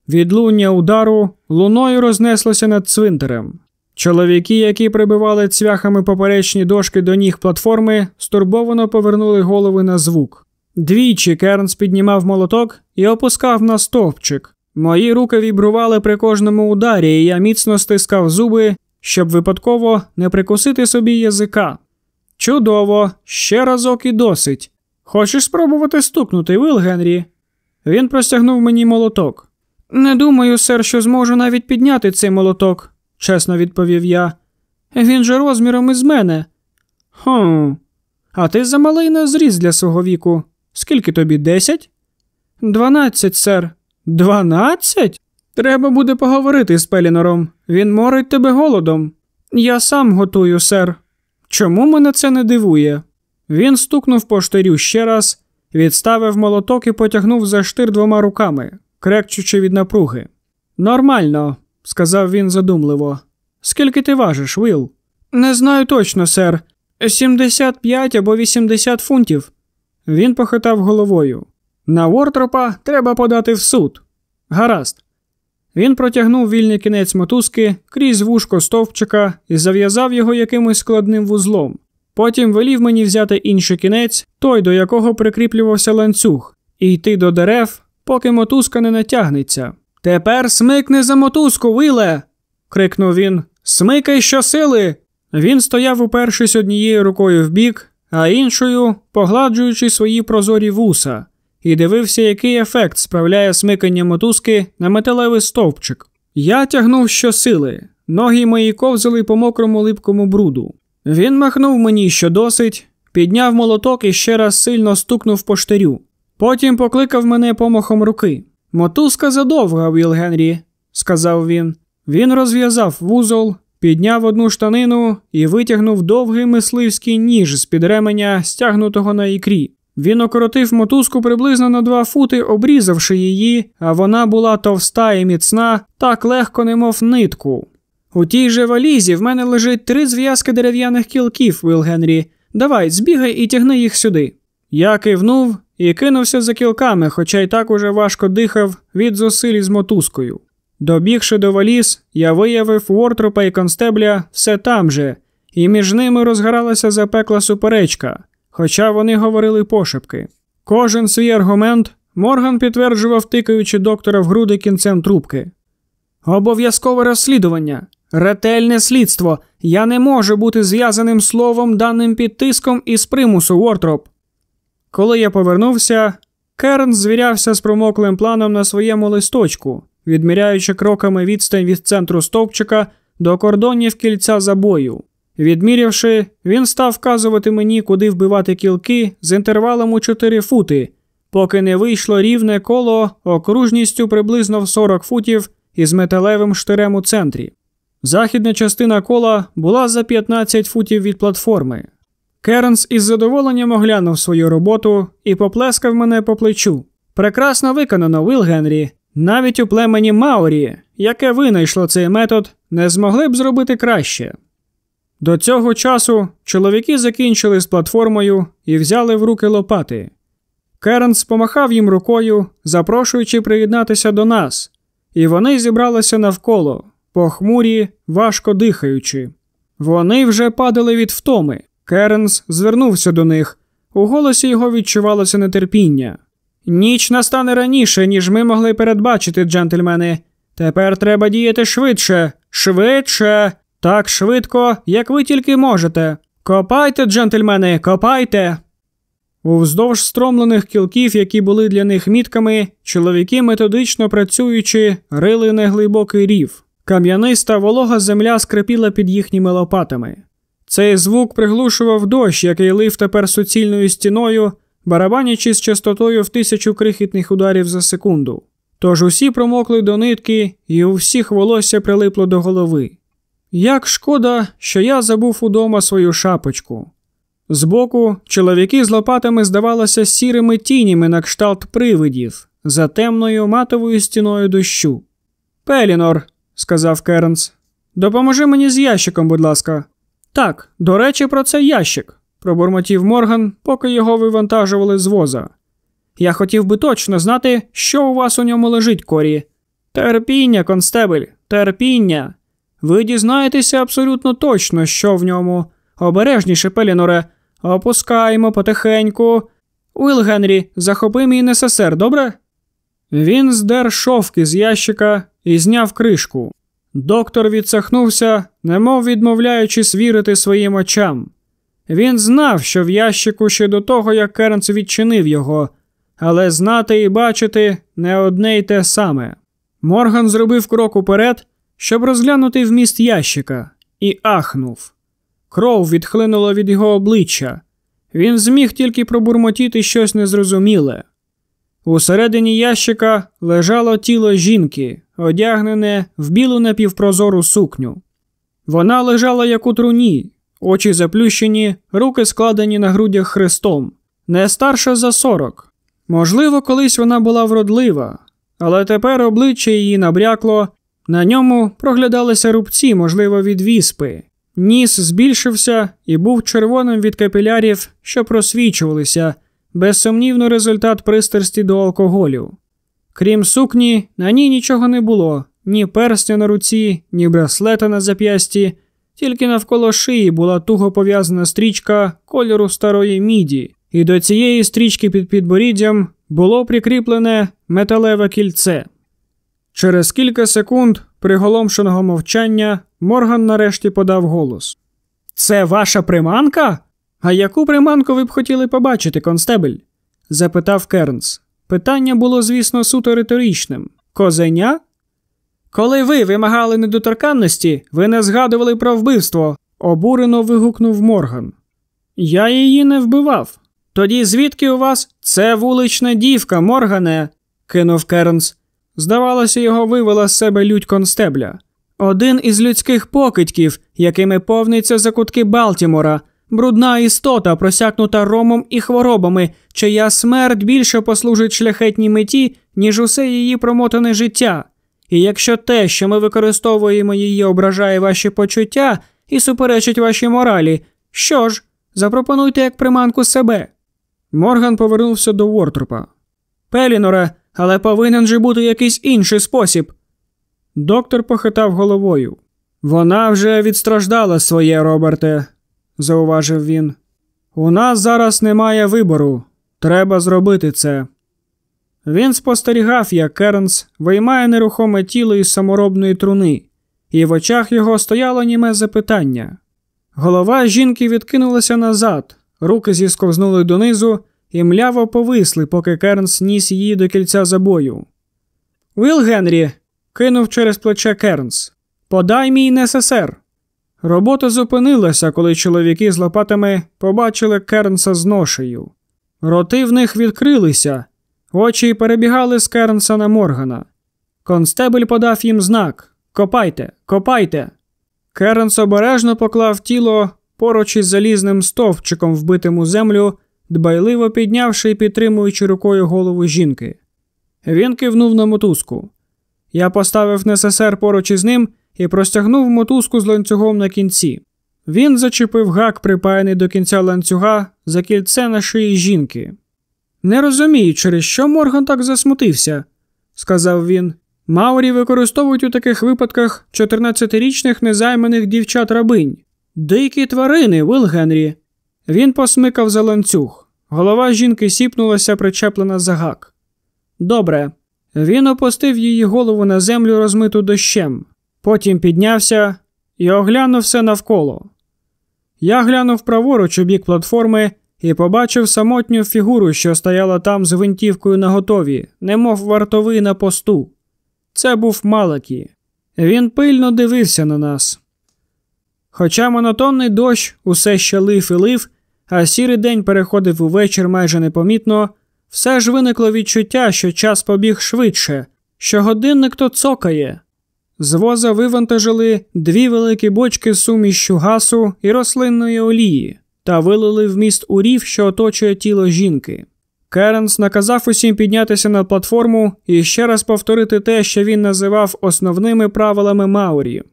Відлуння удару луною рознеслося над цвинтарем. Чоловіки, які прибивали цвяхами поперечні дошки до ніг платформи, стурбовано повернули голови на звук. Двічі Кернс піднімав молоток і опускав на стовпчик. Мої руки вібрували при кожному ударі, і я міцно стискав зуби, щоб випадково не прикусити собі язика. Чудово, ще разок і досить. Хочеш спробувати стукнути, Вил Генрі? Він простягнув мені молоток. Не думаю, сер, що зможу навіть підняти цей молоток, чесно відповів я. Він же розміром із мене. Хм, а ти замалий на зріз для свого віку. Скільки тобі десять? Дванадцять, сер. Дванадцять? Треба буде поговорити з Пелінором. Він морить тебе голодом. Я сам готую, сер. Чому мене це не дивує? Він стукнув по штирю ще раз, відставив молоток і потягнув за штир двома руками, крекчучи від напруги. Нормально, сказав він задумливо. Скільки ти важиш, Вил? Не знаю точно, сер. 75 або 80 фунтів. Він похитав головою. На Вортропа треба подати в суд. Гаразд. Він протягнув вільний кінець мотузки крізь вушко стовпчика і зав'язав його якимось складним вузлом. Потім велів мені взяти інший кінець, той, до якого прикріплювався ланцюг, і йти до дерев, поки мотузка не натягнеться. Тепер смикни за мотузку, Виле. крикнув він. Смикай щосили. Він стояв, упершись однією рукою вбік, а іншою погладжуючи свої прозорі вуса і дивився, який ефект справляє смикання мотузки на металевий стовпчик. Я тягнув щосили, ноги мої ковзали по мокрому липкому бруду. Він махнув мені, що досить, підняв молоток і ще раз сильно стукнув по штирю. Потім покликав мене помахом руки. Мотузка задовга, Віл Генрі, сказав він. Він розв'язав вузол, підняв одну штанину і витягнув довгий мисливський ніж з під ременя, стягнутого на ікрі. Він окоротив мотузку приблизно на два фути, обрізавши її, а вона була товста і міцна, так легко, немов нитку. У тій же валізі в мене лежить три зв'язки дерев'яних кілків, Вил Генрі. Давай, збігай і тягни їх сюди. Я кивнув і кинувся за кілками, хоча й так уже важко дихав від зусиль із мотузкою. Добігши до валіз, я виявив Уортропа і констебля все там же, і між ними розгоралася запекла суперечка хоча вони говорили пошепки. Кожен свій аргумент Морган підтверджував, тикаючи доктора в груди кінцем трубки. Обов'язкове розслідування, ретельне слідство. Я не можу бути зв'язаним словом, даним під тиском із примусу Уортроп. Коли я повернувся, Керн звірявся з промоклим планом на своєму листочку, відміряючи кроками відстань від центру стовпчика до кордонів кільця забою. Відмірявши, він став вказувати мені, куди вбивати кілки з інтервалом у 4 фути, поки не вийшло рівне коло окружністю приблизно в 40 футів із металевим штирем у центрі. Західна частина кола була за 15 футів від платформи. Кернс із задоволенням оглянув свою роботу і поплескав мене по плечу. Прекрасно виконано, Вил Генрі. Навіть у племені Маорі, яке винайшло цей метод, не змогли б зробити краще. До цього часу чоловіки закінчили з платформою і взяли в руки лопати. Кернс помахав їм рукою, запрошуючи приєднатися до нас, і вони зібралися навколо, похмурі, важко дихаючи. Вони вже падали від втоми. Кернс звернувся до них. У голосі його відчувалося нетерпіння. Ніч настане раніше, ніж ми могли передбачити, джентльмени. Тепер треба діяти швидше, швидше. Так швидко, як ви тільки можете. Копайте, джентльмени, копайте. Уздовж стромлених кілків, які були для них мітками, чоловіки, методично працюючи, рили неглибокий рів. Кам'яниста волога земля скрипіла під їхніми лопатами. Цей звук приглушував дощ, який лив тепер суцільною стіною, барабанячи з частотою в тисячу крихітних ударів за секунду. Тож усі промокли до нитки, і у всіх волосся прилипло до голови. Як шкода, що я забув удома свою шапочку. Збоку чоловіки з лопатами здавалися сірими тінями на кшталт привидів за темною матовою стіною дощу. Пелінор, сказав Кернс, допоможи мені з ящиком, будь ласка. Так, до речі, про цей ящик, пробурмотів Морган, поки його вивантажували з воза. Я хотів би точно знати, що у вас у ньому лежить, Корі. Терпіння, констебель, терпіння. Ви дізнаєтеся абсолютно точно, що в ньому. Обережніше, Пеліноре, опускаємо потихеньку. Уіл Генрі, захопи мій НССР, добре? Він здер шовки з ящика і зняв кришку. Доктор відсахнувся, немов відмовляючись вірити своїм очам. Він знав, що в ящику ще до того, як Кернс відчинив його, але знати і бачити не одне й те саме. Морган зробив крок уперед, щоб розглянути вміст ящика, і ахнув. Кров відхлинула від його обличчя. Він зміг тільки пробурмотіти щось незрозуміле. Усередині ящика лежало тіло жінки, одягнене в білу напівпрозору сукню. Вона лежала як у труні, очі заплющені, руки складені на грудях хрестом, не старша за сорок. Можливо, колись вона була вродлива, але тепер обличчя її набрякло, на ньому проглядалися рубці, можливо, від віспи. Ніс збільшився і був червоним від капілярів, що просвічувалися, безсумнівно результат пристрасті до алкоголю. Крім сукні, на ній нічого не було ні персня на руці, ні браслета на зап'ясті, тільки навколо шиї була туго пов'язана стрічка кольору старої міді, і до цієї стрічки під підборіддям було прикріплене металеве кільце. Через кілька секунд приголомшеного мовчання Морган нарешті подав голос: Це ваша приманка? А яку приманку ви б хотіли побачити, констебель? запитав Кернс. Питання було, звісно, суто риторичним. Козеня? Коли ви вимагали недоторканності, ви не згадували про вбивство, обурено вигукнув Морган. Я її не вбивав. Тоді звідки у вас це вулична дівка, Моргане? кинув Кернс. Здавалося, його вивела з себе лють констебля. Один із людських покидьків, якими повниться закутки Балтімора, брудна істота, просякнута ромом і хворобами, чия смерть більше послужить шляхетній меті, ніж усе її промотане життя. І якщо те, що ми використовуємо її, ображає ваші почуття і суперечить вашій моралі, що ж, запропонуйте як приманку себе. Морган повернувся до Вортропа. Пеліноре, але повинен же бути якийсь інший спосіб. Доктор похитав головою. Вона вже відстраждала своє, Роберте, зауважив він. У нас зараз немає вибору. Треба зробити це. Він спостерігав, як Кернс виймає нерухоме тіло із саморобної труни, і в очах його стояло німе запитання. Голова жінки відкинулася назад, руки зісковзнули донизу і мляво повисли, поки Кернс ніс її до кільця забою. Віл Генрі, кинув через плече Кернс. Подай мій НССР. Робота зупинилася, коли чоловіки з лопатами побачили Кернса з ношею. Роти в них відкрилися, очі перебігали з Кернса на Моргана. Констебель подав їм знак Копайте, копайте. Кернс обережно поклав тіло поруч із залізним стовпчиком, вбитим у землю, дбайливо піднявши і підтримуючи рукою голову жінки. Він кивнув на мотузку. Я поставив НССР поруч із ним і простягнув мотузку з ланцюгом на кінці. Він зачепив гак, припаяний до кінця ланцюга, за кільце на шиї жінки. Не розумію, через що Морган так засмутився, сказав він. Маурі використовують у таких випадках 14-річних незайманих дівчат рабинь. Дикі тварини, Вил Генрі. Він посмикав за ланцюг. Голова жінки сіпнулася, причеплена за гак. Добре. Він опустив її голову на землю, розмиту дощем. Потім піднявся і оглянув все навколо. Я глянув праворуч у бік платформи і побачив самотню фігуру, що стояла там з гвинтівкою на готові, немов вартовий на посту. Це був Малакі. Він пильно дивився на нас. Хоча монотонний дощ усе ще лив і лив, а сірий день переходив у вечір майже непомітно, все ж виникло відчуття, що час побіг швидше, що годинник то цокає. З воза вивантажили дві великі бочки з сумішю гасу і рослинної олії та вилили в міст у рів, що оточує тіло жінки. Керенс наказав усім піднятися на платформу і ще раз повторити те, що він називав основними правилами Маурі.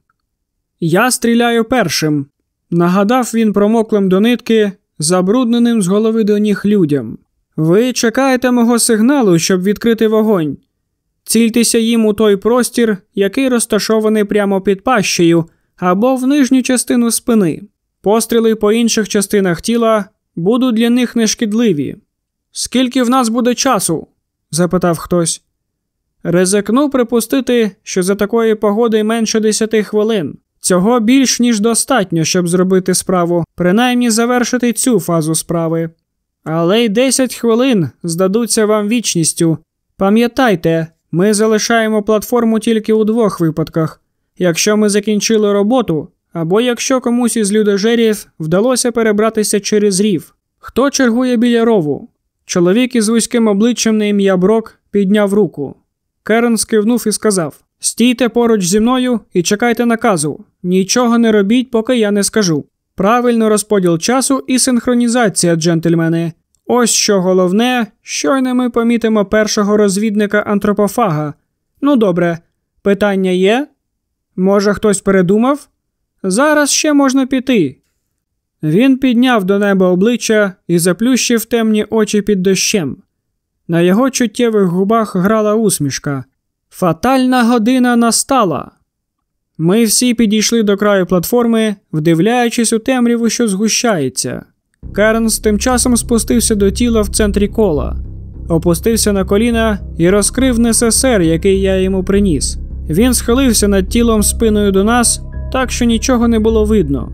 Я стріляю першим. Нагадав він промоклим до нитки, забрудненим з голови до ніг людям. Ви чекаєте мого сигналу, щоб відкрити вогонь. Цільтеся їм у той простір, який розташований прямо під пащею або в нижню частину спини. Постріли по інших частинах тіла будуть для них нешкідливі. Скільки в нас буде часу? запитав хтось. Ризикну припустити, що за такої погоди менше десяти хвилин. Цього більш ніж достатньо, щоб зробити справу, принаймні завершити цю фазу справи. Але й 10 хвилин здадуться вам вічністю. Пам'ятайте, ми залишаємо платформу тільки у двох випадках: якщо ми закінчили роботу, або якщо комусь із людожерів вдалося перебратися через рів. Хто чергує біля рову? Чоловік із вузьким обличчям на ім'я Брок підняв руку. Керн скивнув і сказав: Стійте поруч зі мною і чекайте наказу. Нічого не робіть, поки я не скажу. Правильно розподіл часу і синхронізація, джентльмени. Ось що головне, щойно ми помітимо першого розвідника антропофага. Ну добре, питання є? Може, хтось передумав? Зараз ще можна піти. Він підняв до неба обличчя і заплющив темні очі під дощем. На його чуттєвих губах грала усмішка. Фатальна година настала. Ми всі підійшли до краю платформи, вдивляючись у темряву, що згущається. Кернс тим часом спустився до тіла в центрі кола, опустився на коліна і розкрив НССР, який я йому приніс. Він схилився над тілом спиною до нас, так що нічого не було видно.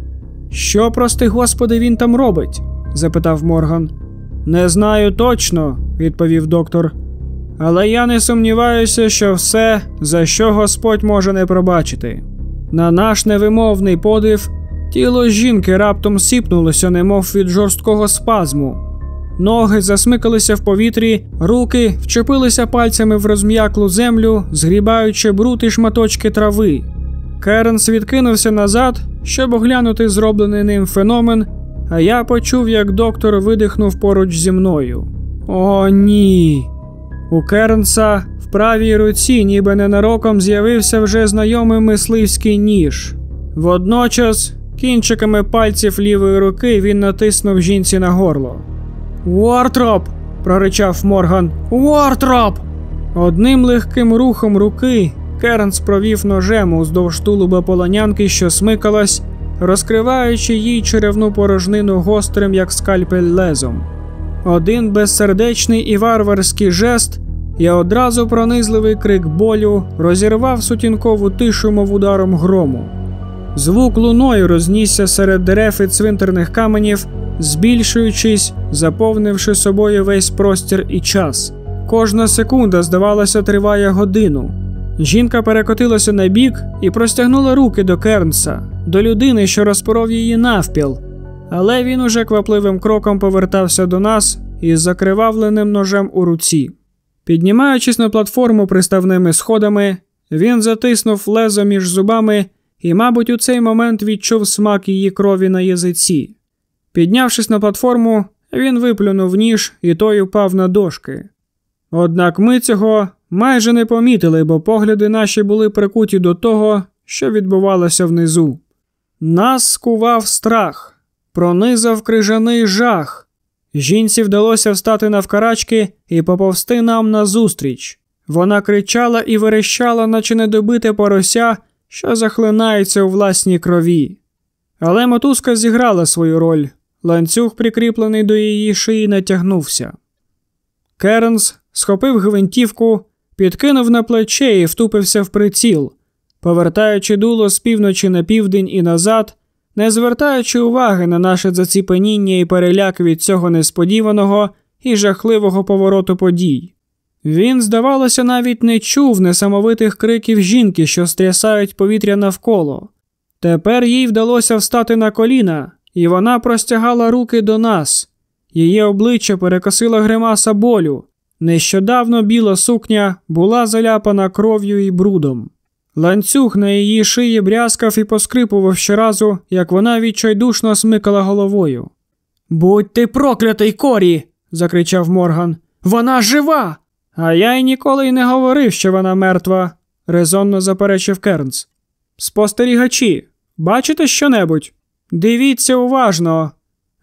Що, прости господи, він там робить? запитав Морган. Не знаю точно, відповів доктор. Але я не сумніваюся, що все, за що Господь може не пробачити. На наш невимовний подив, тіло жінки раптом сіпнулося, немов від жорсткого спазму. Ноги засмикалися в повітрі, руки вчепилися пальцями в розм'яклу землю, згрібаючи брути шматочки трави. Керенс відкинувся назад, щоб оглянути зроблений ним феномен, а я почув, як доктор видихнув поруч зі мною. О, ні. У Кернса в правій руці, ніби ненароком, з'явився вже знайомий мисливський ніж. Водночас, кінчиками пальців лівої руки він натиснув жінці на горло. Уартроп! проричав Морган. Уартроп! Одним легким рухом руки Кернс провів ножем уздовж тулуба полонянки, що смикалась, розкриваючи їй черевну порожнину гострим, як скальпель лезом. Один безсердечний і варварський жест, і одразу пронизливий крик болю розірвав сутінкову тишу, мов ударом грому. Звук луною рознісся серед дерев і цвинтарних каменів, збільшуючись, заповнивши собою весь простір і час. Кожна секунда, здавалося, триває годину. Жінка перекотилася на бік і простягнула руки до Кернса, до людини, що розпоров її навпіл. Але він уже квапливим кроком повертався до нас із закривавленим ножем у руці. Піднімаючись на платформу приставними сходами, він затиснув лезо між зубами і, мабуть, у цей момент відчув смак її крові на язиці. Піднявшись на платформу, він виплюнув ніж і той упав на дошки. Однак ми цього майже не помітили, бо погляди наші були прикуті до того, що відбувалося внизу. Нас скував страх, пронизав крижаний жах. Жінці вдалося встати навкарачки і поповсти нам назустріч. Вона кричала і верещала, наче недобите порося, що захлинається у власній крові. Але мотузка зіграла свою роль. Ланцюг, прикріплений до її шиї, натягнувся. Кернс схопив гвинтівку, підкинув на плече і втупився в приціл, повертаючи дуло з півночі на південь і назад, не звертаючи уваги на наше заціпеніння і переляк від цього несподіваного і жахливого повороту подій. Він, здавалося, навіть не чув несамовитих криків жінки, що стрясають повітря навколо. Тепер їй вдалося встати на коліна, і вона простягала руки до нас. Її обличчя перекосила гримаса болю. Нещодавно біла сукня була заляпана кров'ю і брудом. Ланцюг на її шиї брязкав і поскрипував щоразу, як вона відчайдушно смикала головою. Будь ти проклятий корі. закричав Морган. Вона жива. А я й ніколи й не говорив, що вона мертва, резонно заперечив Кернс. Спостерігачі, бачите щонебудь? Дивіться уважно.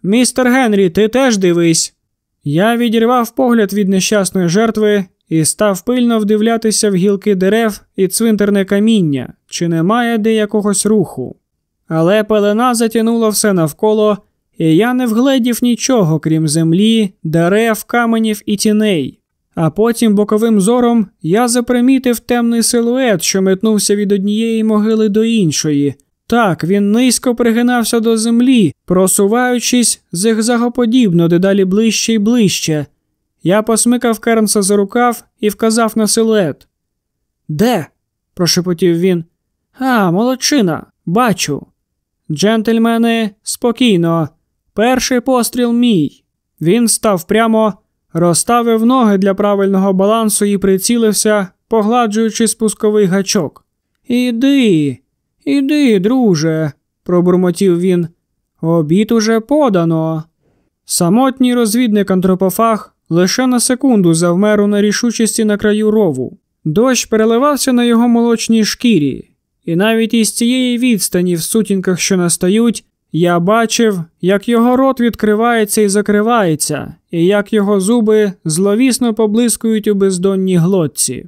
Містер Генрі, ти теж дивись. Я відірвав погляд від нещасної жертви і став пильно вдивлятися в гілки дерев і цвинтерне каміння, чи немає де якогось руху. Але пелена затянула все навколо, і я не вгледів нічого, крім землі, дерев, каменів і тіней. А потім боковим зором я запримітив темний силует, що метнувся від однієї могили до іншої. Так, він низько пригинався до землі, просуваючись зигзагоподібно дедалі ближче і ближче. Я посмикав Кернса за рукав і вказав на силует. Де? прошепотів він. А, молодчина, бачу. Джентльмени, спокійно. Перший постріл мій. Він став прямо, розставив ноги для правильного балансу і прицілився, погладжуючи спусковий гачок. Іди, іди, друже, пробурмотів він. Обід уже подано. Самотній розвідник антропофаг лише на секунду завмер у нерішучості на краю рову. Дощ переливався на його молочній шкірі, і навіть із цієї відстані в сутінках, що настають, я бачив, як його рот відкривається і закривається, і як його зуби зловісно поблискують у бездонній глотці.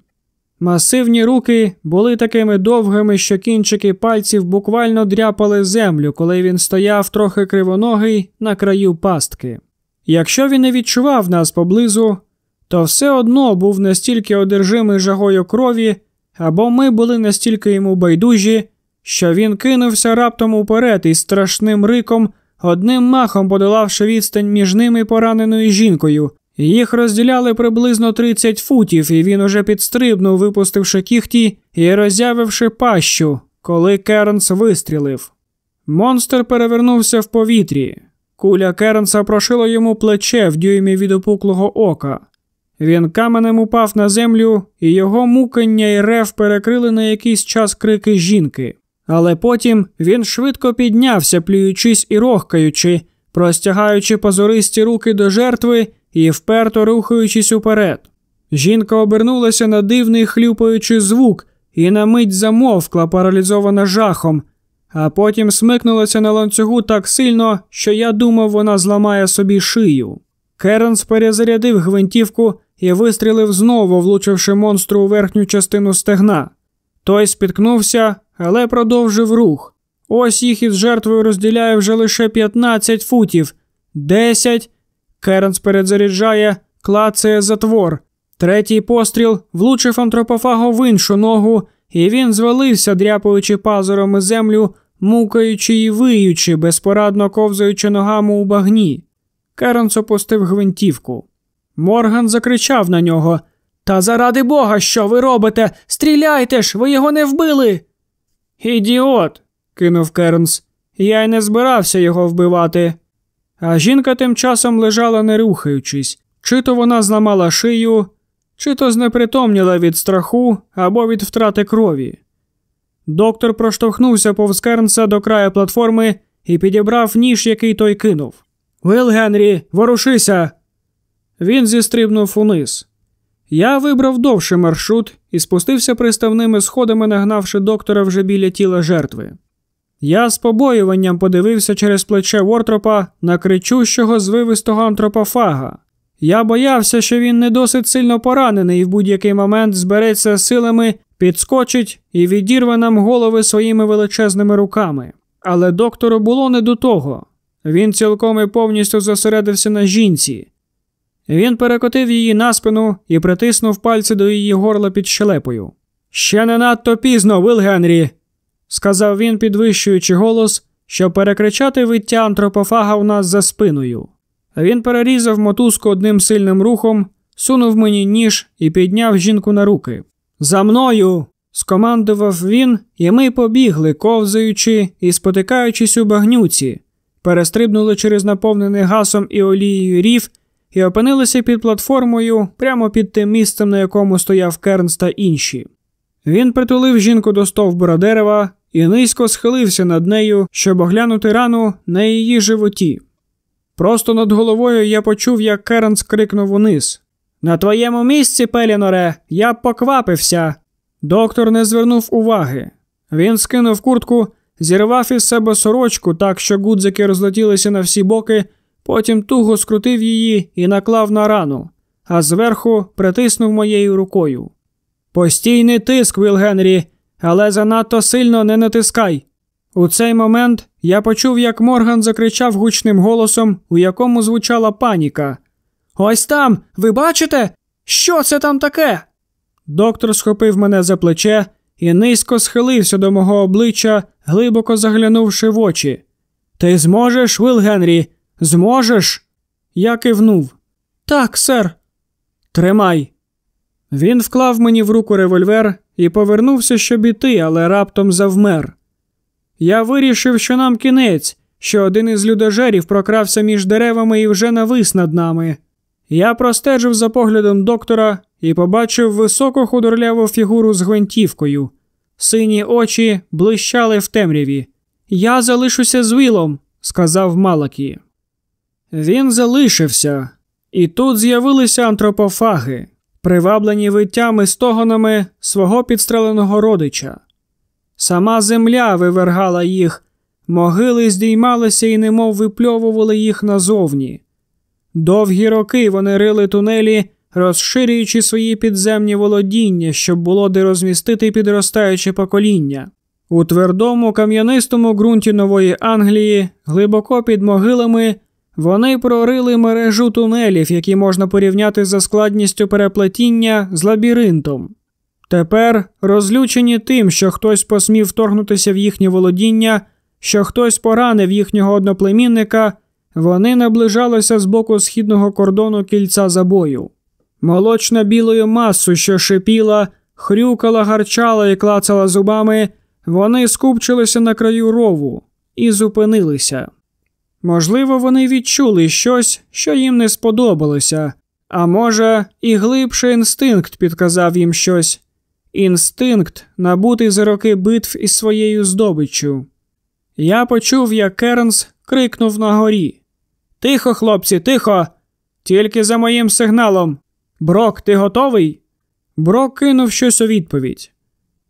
Масивні руки були такими довгими, що кінчики пальців буквально дряпали землю, коли він стояв трохи кривоногий на краю пастки. Якщо він не відчував нас поблизу, то все одно був настільки одержимий жагою крові, або ми були настільки йому байдужі, що він кинувся раптом уперед із страшним риком, одним махом подолавши відстань між ними і пораненою жінкою. Їх розділяли приблизно 30 футів, і він уже підстрибнув, випустивши кіхті і роззявивши пащу, коли Кернс вистрілив. Монстр перевернувся в повітрі. Куля Кернса прошила йому плече в дюймі від опуклого ока. Він каменем упав на землю, і його мукання і рев перекрили на якийсь час крики жінки. Але потім він швидко піднявся, плюючись і рохкаючи, простягаючи позористі руки до жертви і вперто рухаючись уперед. Жінка обернулася на дивний хлюпаючий звук і на мить замовкла, паралізована жахом, а потім смикнулася на ланцюгу так сильно, що я думав, вона зламає собі шию. Керенс перезарядив гвинтівку і вистрілив знову, влучивши монстру у верхню частину стегна. Той спіткнувся, але продовжив рух. Ось їх із жертвою розділяє вже лише 15 футів, 10. Керенс передзаряджає, клацає затвор. Третій постріл влучив антропофагу в іншу ногу, і він звалився, дряпаючи пазурами землю, мукаючи і виючи, безпорадно ковзаючи ногами у багні. Керенс опустив гвинтівку. Морган закричав на нього Та заради бога, що ви робите? Стріляйте ж, ви його не вбили. Ідіот, кинув Кернс. Я й не збирався його вбивати. А жінка тим часом лежала, не рухаючись, чи то вона зламала шию, чи то знепритомніла від страху або від втрати крові. Доктор проштовхнувся повз Кернса до краю платформи і підібрав ніж, який той кинув. Вил Генрі, ворушися. Він зістрибнув униз. Я вибрав довший маршрут і спустився приставними сходами, нагнавши доктора вже біля тіла жертви. Я з побоюванням подивився через плече Вортропа на кричущого звивистого антропофага. Я боявся, що він не досить сильно поранений і в будь-який момент збереться силами, підскочить і відірве нам голови своїми величезними руками. Але доктору було не до того. Він цілком і повністю зосередився на жінці. Він перекотив її на спину і притиснув пальці до її горла під щелепою. Ще не надто пізно, Вил Генрі, сказав він, підвищуючи голос, щоб перекричати виття антропофага у нас за спиною. Він перерізав мотузку одним сильним рухом, сунув мені ніж і підняв жінку на руки. За мною. скомандував він, і ми побігли, ковзаючи і спотикаючись у багнюці, перестрибнули через наповнений гасом і олією рів і опинилися під платформою прямо під тим місцем, на якому стояв Кернс та інші. Він притулив жінку до стовбура дерева і низько схилився над нею, щоб оглянути рану на її животі. Просто над головою я почув, як Кернс крикнув униз. На твоєму місці, Пеліноре, я б поквапився. Доктор не звернув уваги. Він скинув куртку, зірвав із себе сорочку так, що гудзики розлетілися на всі боки, потім туго скрутив її і наклав на рану, а зверху притиснув моєю рукою. Постійний тиск, Віл Генрі, але занадто сильно не натискай. У цей момент я почув, як Морган закричав гучним голосом, у якому звучала паніка. Ось там, ви бачите? Що це там таке? Доктор схопив мене за плече і низько схилився до мого обличчя, глибоко заглянувши в очі. Ти зможеш, Вил Генрі? Зможеш? Я кивнув. Так, сер. Тримай. Він вклав мені в руку револьвер і повернувся, щоб іти, але раптом завмер. Я вирішив, що нам кінець, що один із людожерів прокрався між деревами і вже навис над нами. Я простежив за поглядом доктора і побачив високу худорляву фігуру з гвинтівкою. Сині очі блищали в темряві. Я залишуся з Вілом, сказав Малакі. Він залишився, і тут з'явилися антропофаги, приваблені виттями стогонами свого підстреленого родича. Сама земля вивергала їх, могили здіймалися і немов випльовували їх назовні. Довгі роки вони рили тунелі, розширюючи свої підземні володіння, щоб було де розмістити підростаюче покоління. У твердому кам'янистому ґрунті Нової Англії, глибоко під могилами, вони прорили мережу тунелів, які можна порівняти за складністю переплетіння з лабіринтом. Тепер, розлючені тим, що хтось посмів вторгнутися в їхнє володіння, що хтось поранив їхнього одноплемінника, вони наближалися з боку східного кордону кільця забою. Молочно білою масу, що шипіла, хрюкала, гарчала і клацала зубами, вони скупчилися на краю рову і зупинилися. Можливо, вони відчули щось, що їм не сподобалося, а може, і глибший інстинкт підказав їм щось інстинкт, набутий за роки битв із своєю здобиччю. Я почув, як Кернс крикнув на горі. Тихо, хлопці, тихо! Тільки за моїм сигналом. Брок, ти готовий? Брок кинув щось у відповідь.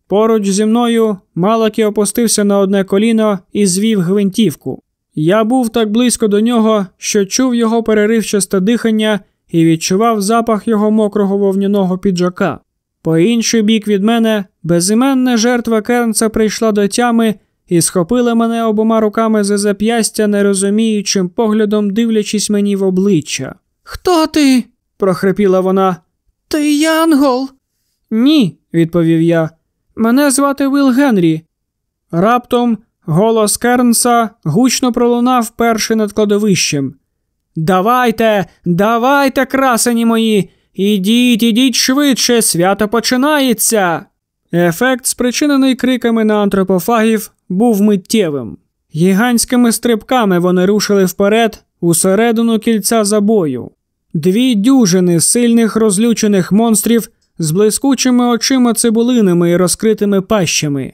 Поруч зі мною Малакі опустився на одне коліно і звів гвинтівку. Я був так близько до нього, що чув його переривчасте дихання і відчував запах його мокрого вовняного піджака. По інший бік від мене безіменна жертва Кернца прийшла до тями і схопила мене обома руками за зап'ястя, нерозуміючим поглядом дивлячись мені в обличчя. Хто ти? прохрипіла вона. Ти Янгол? Ні, відповів я. Мене звати Вил Генрі. Раптом голос Кернса гучно пролунав перший над кладовищем. Давайте, давайте, красені мої, ідіть, ідіть швидше, свято починається. Ефект, спричинений криками на антропофагів, був миттєвим. Гігантськими стрибками вони рушили вперед усередину кільця забою. Дві дюжини сильних розлючених монстрів з блискучими очима цибулинами і розкритими пащами.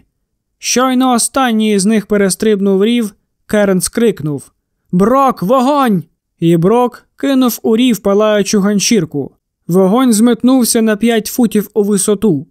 Щойно останній з них перестрибнув рів, Керн скрикнув Брок, вогонь! І брок кинув у рів палаючу ганчірку. Вогонь зметнувся на п'ять футів у висоту.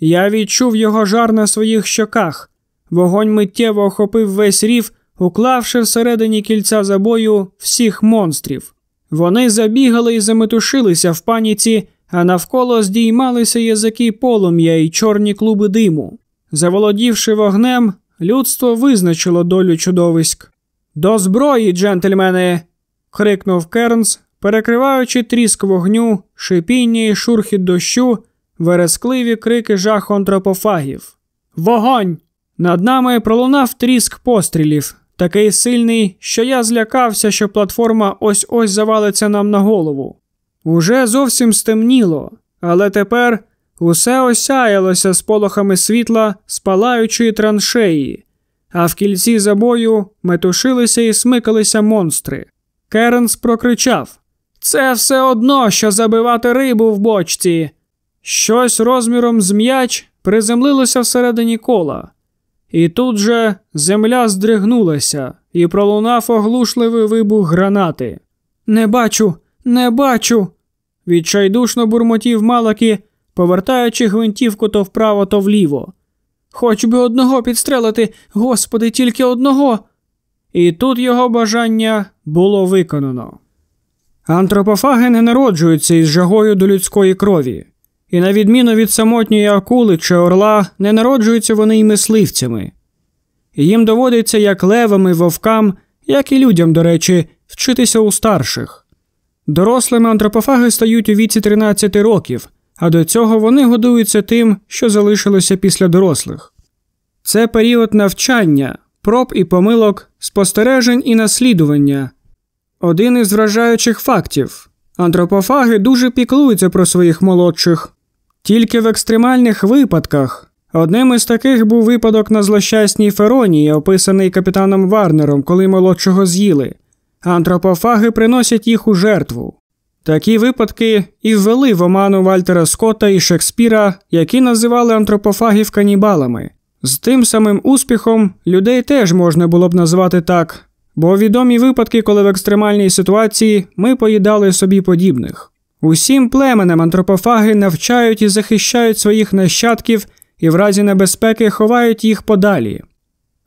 Я відчув його жар на своїх щоках. Вогонь миттєво охопив весь рів, уклавши всередині кільця забою всіх монстрів. Вони забігали і заметушилися в паніці, а навколо здіймалися язики полум'я і чорні клуби диму. Заволодівши вогнем, людство визначило долю чудовиськ. До зброї, джентльмени. крикнув Кернс, перекриваючи тріск вогню, шипіння і шурхіт дощу, верескливі крики жаху антропофагів. Вогонь! Над нами пролунав тріск пострілів, такий сильний, що я злякався, що платформа ось ось завалиться нам на голову. Уже зовсім стемніло, але тепер усе осяялося сполохами світла спалаючої траншеї, а в кільці забою метушилися і смикалися монстри. Керенс прокричав Це все одно, що забивати рибу в бочці. Щось розміром з м'яч приземлилося всередині кола. І тут же земля здригнулася і пролунав оглушливий вибух гранати. Не бачу, не бачу. Відчайдушно бурмотів Малакі, повертаючи гвинтівку то вправо, то вліво. Хоч би одного підстрелити, господи, тільки одного. І тут його бажання було виконано. Антропофаги не народжуються із жагою до людської крові, і, на відміну від самотньої акули чи орла, не народжуються вони й мисливцями. Їм доводиться як левам і вовкам, як і людям, до речі, вчитися у старших. Дорослими антропофаги стають у віці 13 років, а до цього вони годуються тим, що залишилося після дорослих. Це період навчання, проб і помилок, спостережень і наслідування. Один із вражаючих фактів антропофаги дуже піклуються про своїх молодших. Тільки в екстремальних випадках. Одним із таких був випадок на злощасній Феронії, описаний капітаном Варнером, коли молодшого з'їли. Антропофаги приносять їх у жертву. Такі випадки і ввели в оману Вальтера Скотта і Шекспіра, які називали антропофагів канібалами. З тим самим успіхом людей теж можна було б назвати так, бо відомі випадки, коли в екстремальній ситуації ми поїдали собі подібних. Усім племенам антропофаги навчають і захищають своїх нащадків і в разі небезпеки ховають їх подалі.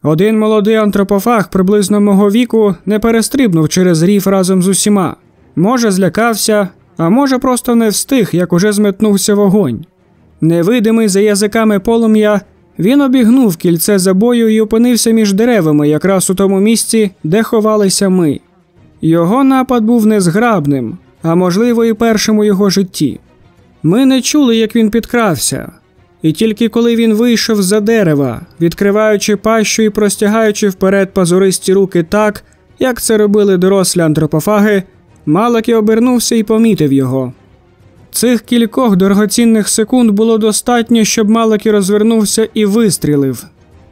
Один молодий антропофаг приблизно мого віку не перестрибнув через рів разом з усіма. Може, злякався, а може, просто не встиг, як уже зметнувся вогонь. Невидимий за язиками полум'я, він обігнув кільце забою і опинився між деревами, якраз у тому місці, де ховалися ми. Його напад був незграбним, а можливо, і першим у його житті. Ми не чули, як він підкрався, і тільки коли він вийшов за дерева, відкриваючи пащу і простягаючи вперед пазуристі руки так, як це робили дорослі антропофаги, Малакі обернувся і помітив його. Цих кількох дорогоцінних секунд було достатньо, щоб Малакі розвернувся і вистрілив.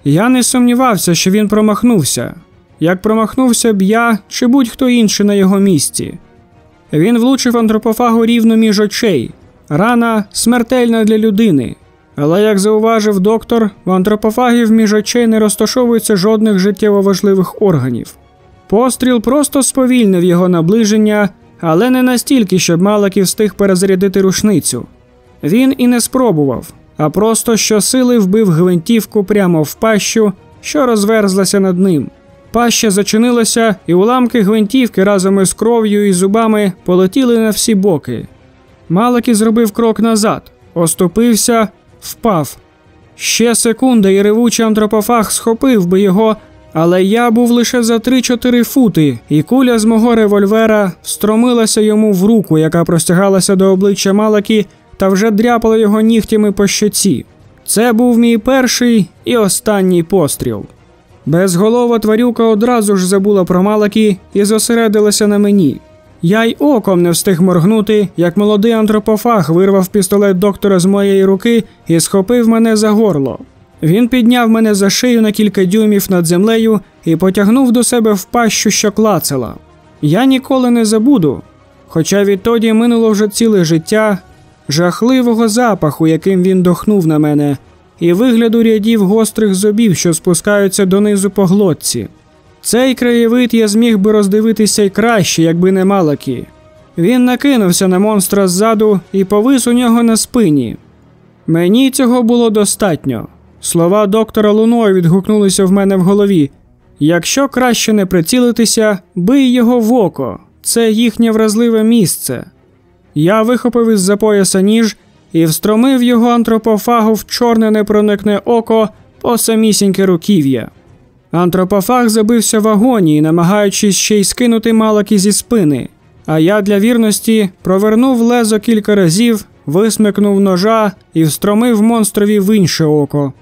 Я не сумнівався, що він промахнувся. Як промахнувся б я чи будь-хто інший на його місці. Він влучив антропофагу рівно між очей. Рана смертельна для людини. Але, як зауважив доктор, в антропофагів між очей не розташовується жодних життєво важливих органів. Постріл просто сповільнив його наближення, але не настільки, щоб Малакі встиг перезарядити рушницю. Він і не спробував, а просто щосили вбив гвинтівку прямо в пащу, що розверзлася над ним. Паща зачинилася, і уламки гвинтівки разом із кров'ю і зубами полетіли на всі боки. Малакі зробив крок назад, оступився, впав. Ще секунда, і ревучий антропофаг схопив би його, але я був лише за 3-4 фути, і куля з мого револьвера встромилася йому в руку, яка простягалася до обличчя Малакі та вже дряпала його нігтями по щоці. Це був мій перший і останній постріл. Безголова тварюка одразу ж забула про Малакі і зосередилася на мені. Я й оком не встиг моргнути, як молодий антропофаг вирвав пістолет доктора з моєї руки і схопив мене за горло. Він підняв мене за шию на кілька дюймів над землею і потягнув до себе в пащу, що клацала. Я ніколи не забуду, хоча відтоді минуло вже ціле життя жахливого запаху, яким він дохнув на мене, і вигляду рядів гострих зубів, що спускаються донизу по глотці. Цей краєвид я зміг би роздивитися й краще, якби не малакі. Він накинувся на монстра ззаду і повис у нього на спині. Мені цього було достатньо. Слова доктора Луною відгукнулися в мене в голові. Якщо краще не прицілитися, бий його в око, це їхнє вразливе місце. Я вихопив із за пояса ніж і встромив його антропофагу в чорне непроникне око по самісіньке руків'я. Антропофаг забився в агонії, намагаючись ще й скинути малаки зі спини, а я для вірності провернув лезо кілька разів, висмикнув ножа і встромив монстрові в інше око.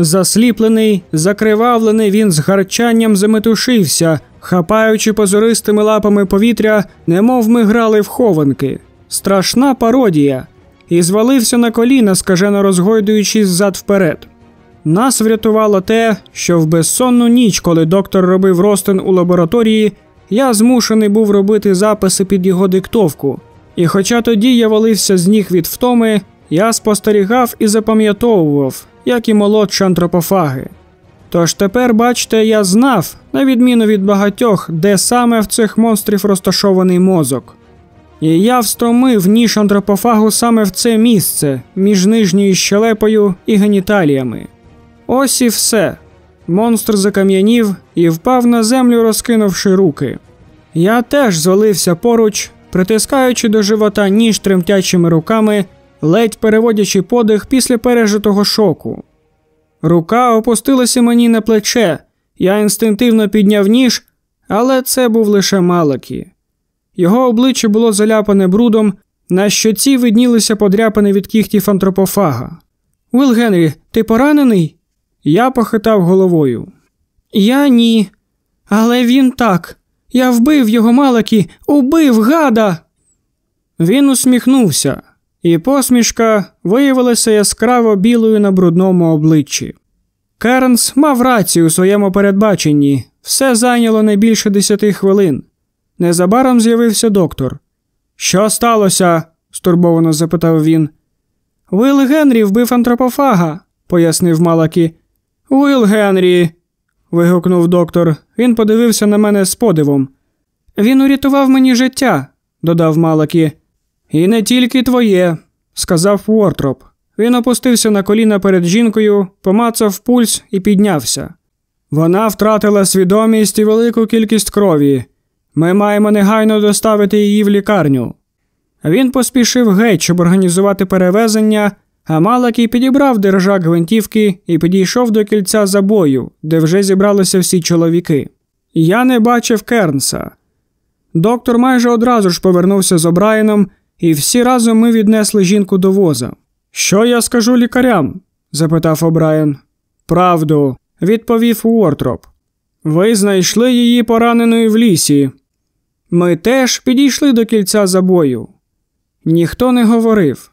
Засліплений, закривавлений, він з гарчанням заметушився, хапаючи позористими лапами повітря, немов ми грали в хованки. страшна пародія, і звалився на коліна, скажено розгойдуючись зад вперед. Нас врятувало те, що в безсонну ніч, коли доктор робив ростин у лабораторії, я змушений був робити записи під його диктовку. І хоча тоді я валився з ніг від втоми, я спостерігав і запам'ятовував, як і молодші антропофаги. Тож тепер, бачите, я знав, на відміну від багатьох, де саме в цих монстрів розташований мозок. І я встромив ніж антропофагу саме в це місце між нижньою щелепою і геніталіями. Ось і все. Монстр закам'янів і впав на землю, розкинувши руки. Я теж звалився поруч, притискаючи до живота ніж тремтячими руками, ледь переводячи подих після пережитого шоку. Рука опустилася мені на плече, я інстинктивно підняв ніж, але це був лише Малакі. Його обличчя було заляпане брудом, на щоці виднілися подряпини від кіхтів антропофага. Уилл Генрі, ти поранений? Я похитав головою. Я ні. Але він так. Я вбив його Малакі, убив гада. Він усміхнувся, і посмішка виявилася яскраво білою на брудному обличчі. Кернс мав рацію у своєму передбаченні, все зайняло не більше десяти хвилин. Незабаром з'явився доктор. Що сталося? стурбовано запитав він. Уилл Генрі вбив антропофага, пояснив Малакі. Уилл Генрі. вигукнув доктор. Він подивився на мене з подивом. Він урятував мені життя, додав Малакі. І не тільки твоє, сказав Уортроп. Він опустився на коліна перед жінкою, помацав пульс і піднявся. Вона втратила свідомість і велику кількість крові. Ми маємо негайно доставити її в лікарню. Він поспішив геть, щоб організувати перевезення, а Малакій підібрав держак гвинтівки і підійшов до кільця забою, де вже зібралися всі чоловіки. Я не бачив Кернса. Доктор майже одразу ж повернувся з Обраєном, і всі разом ми віднесли жінку до воза. Що я скажу лікарям? запитав Обраєн. Правду, відповів Уортроп. Ви знайшли її пораненою в лісі. Ми теж підійшли до кільця забою. Ніхто не говорив,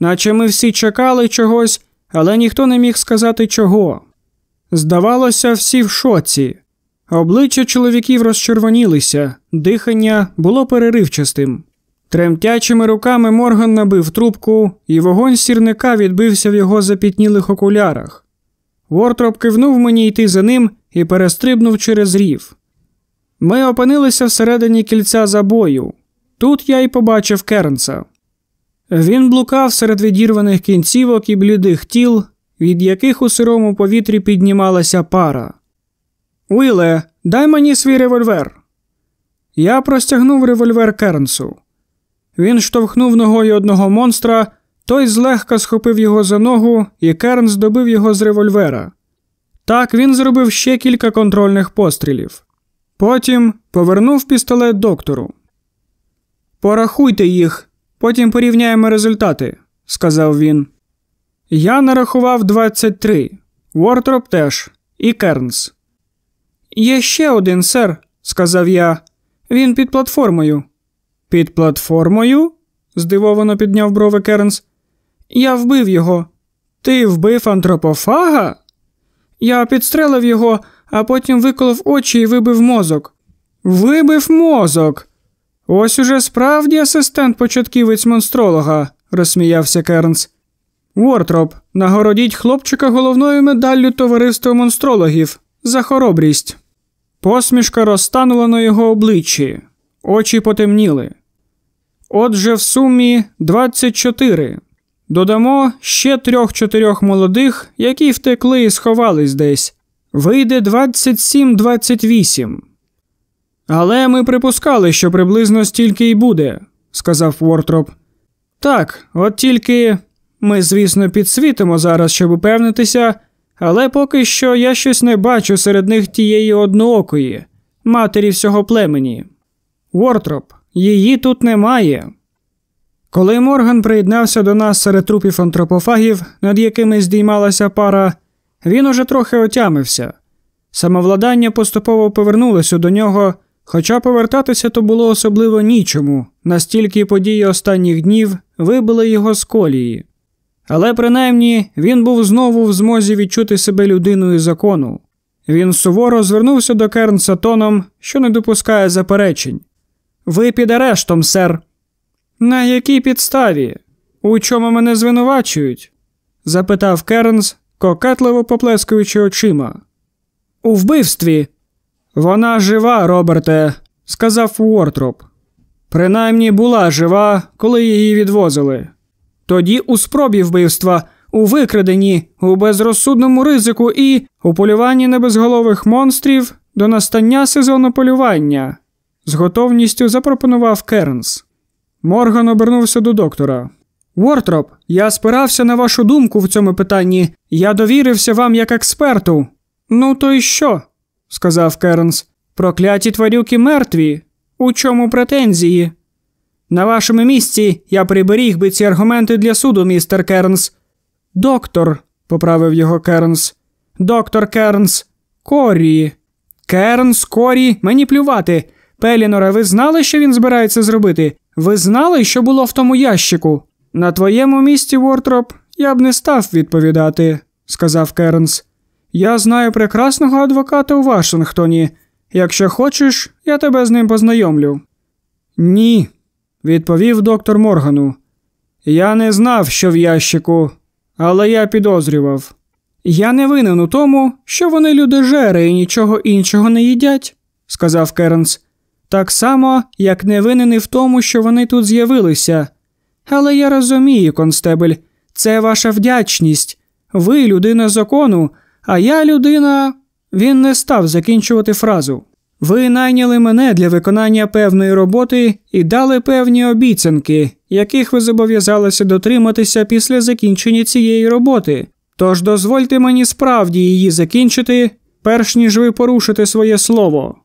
наче ми всі чекали чогось, але ніхто не міг сказати чого. Здавалося, всі в шоці. Обличчя чоловіків розчервонілися, дихання було переривчастим. Тремтячими руками Морган набив трубку, і вогонь сірника відбився в його запітнілих окулярах. Вортроп кивнув мені йти за ним і перестрибнув через рів. Ми опинилися всередині кільця забою. Тут я й побачив Кернса. Він блукав серед відірваних кінцівок і блідих тіл, від яких у сирому повітрі піднімалася пара. Уіле, дай мені свій револьвер. Я простягнув револьвер Кернсу. Він штовхнув ногою одного монстра, той злегка схопив його за ногу, і Кернс добив його з револьвера. Так він зробив ще кілька контрольних пострілів. Потім повернув пістолет доктору. Порахуйте їх, потім порівняємо результати, сказав він. Я нарахував 23. Вортроп теж і Кернс. Є ще один, сер, сказав я. Він під платформою. Під платформою? здивовано підняв брови Кернс. Я вбив його. Ти вбив антропофага? Я підстрелив його, а потім виколов очі і вибив мозок. Вибив мозок. Ось уже справді асистент початківець монстролога, розсміявся Кернс. Вортроп, нагородіть хлопчика головною медаллю товариства монстрологів за хоробрість. Посмішка розтанула на його обличчі, очі потемніли. Отже, в сумі 24. Додамо ще трьох-чотирьох молодих, які втекли і сховались десь. Вийде 27-28. Але ми припускали, що приблизно стільки й буде, сказав Вортроп. Так, от тільки ми, звісно, підсвітимо зараз, щоб упевнитися, але поки що я щось не бачу серед них тієї одноокої, матері всього племені. Вортроп, її тут немає. Коли Морган приєднався до нас серед трупів антропофагів, над якими здіймалася пара, він уже трохи отямився. Самовладання поступово повернулося до нього, Хоча повертатися то було особливо нічому, настільки події останніх днів вибили його з колії. Але принаймні він був знову в змозі відчути себе людиною закону. Він суворо звернувся до Кернса тоном, що не допускає заперечень. Ви під арештом, сер. На якій підставі? У чому мене звинувачують? запитав Кернс, кокетливо поплескуючи очима. У вбивстві. Вона жива, Роберте, сказав Уортроп. Принаймні була жива, коли її відвозили. Тоді у спробі вбивства, у викраденні, у безрозсудному ризику і у полюванні на безголових монстрів до настання сезону полювання, з готовністю запропонував Кернс. Морган обернувся до доктора. Вортроп, я спирався на вашу думку в цьому питанні. Я довірився вам як експерту. Ну, то й що? сказав Кернс. Прокляті тварюки мертві. У чому претензії? На вашому місці я приберіг би ці аргументи для суду, містер Кернс. Доктор, поправив його Кернс. Доктор Кернс. Корі. Кернс, Корі, мені плювати. Пеліноре, ви знали, що він збирається зробити? Ви знали, що було в тому ящику? На твоєму місці, Вортроп, я б не став відповідати, сказав Кернс. Я знаю прекрасного адвоката у Вашингтоні. Якщо хочеш, я тебе з ним познайомлю. Ні, відповів доктор Моргану. Я не знав, що в ящику, але я підозрював. Я не винен у тому, що вони людожери і нічого іншого не їдять, сказав Кернс. Так само, як не винен і в тому, що вони тут з'явилися. Але я розумію, констебель, це ваша вдячність. Ви людина закону, а я людина. Він не став закінчувати фразу. Ви найняли мене для виконання певної роботи і дали певні обіцянки, яких ви зобов'язалися дотриматися після закінчення цієї роботи. Тож дозвольте мені справді її закінчити, перш ніж ви порушите своє слово.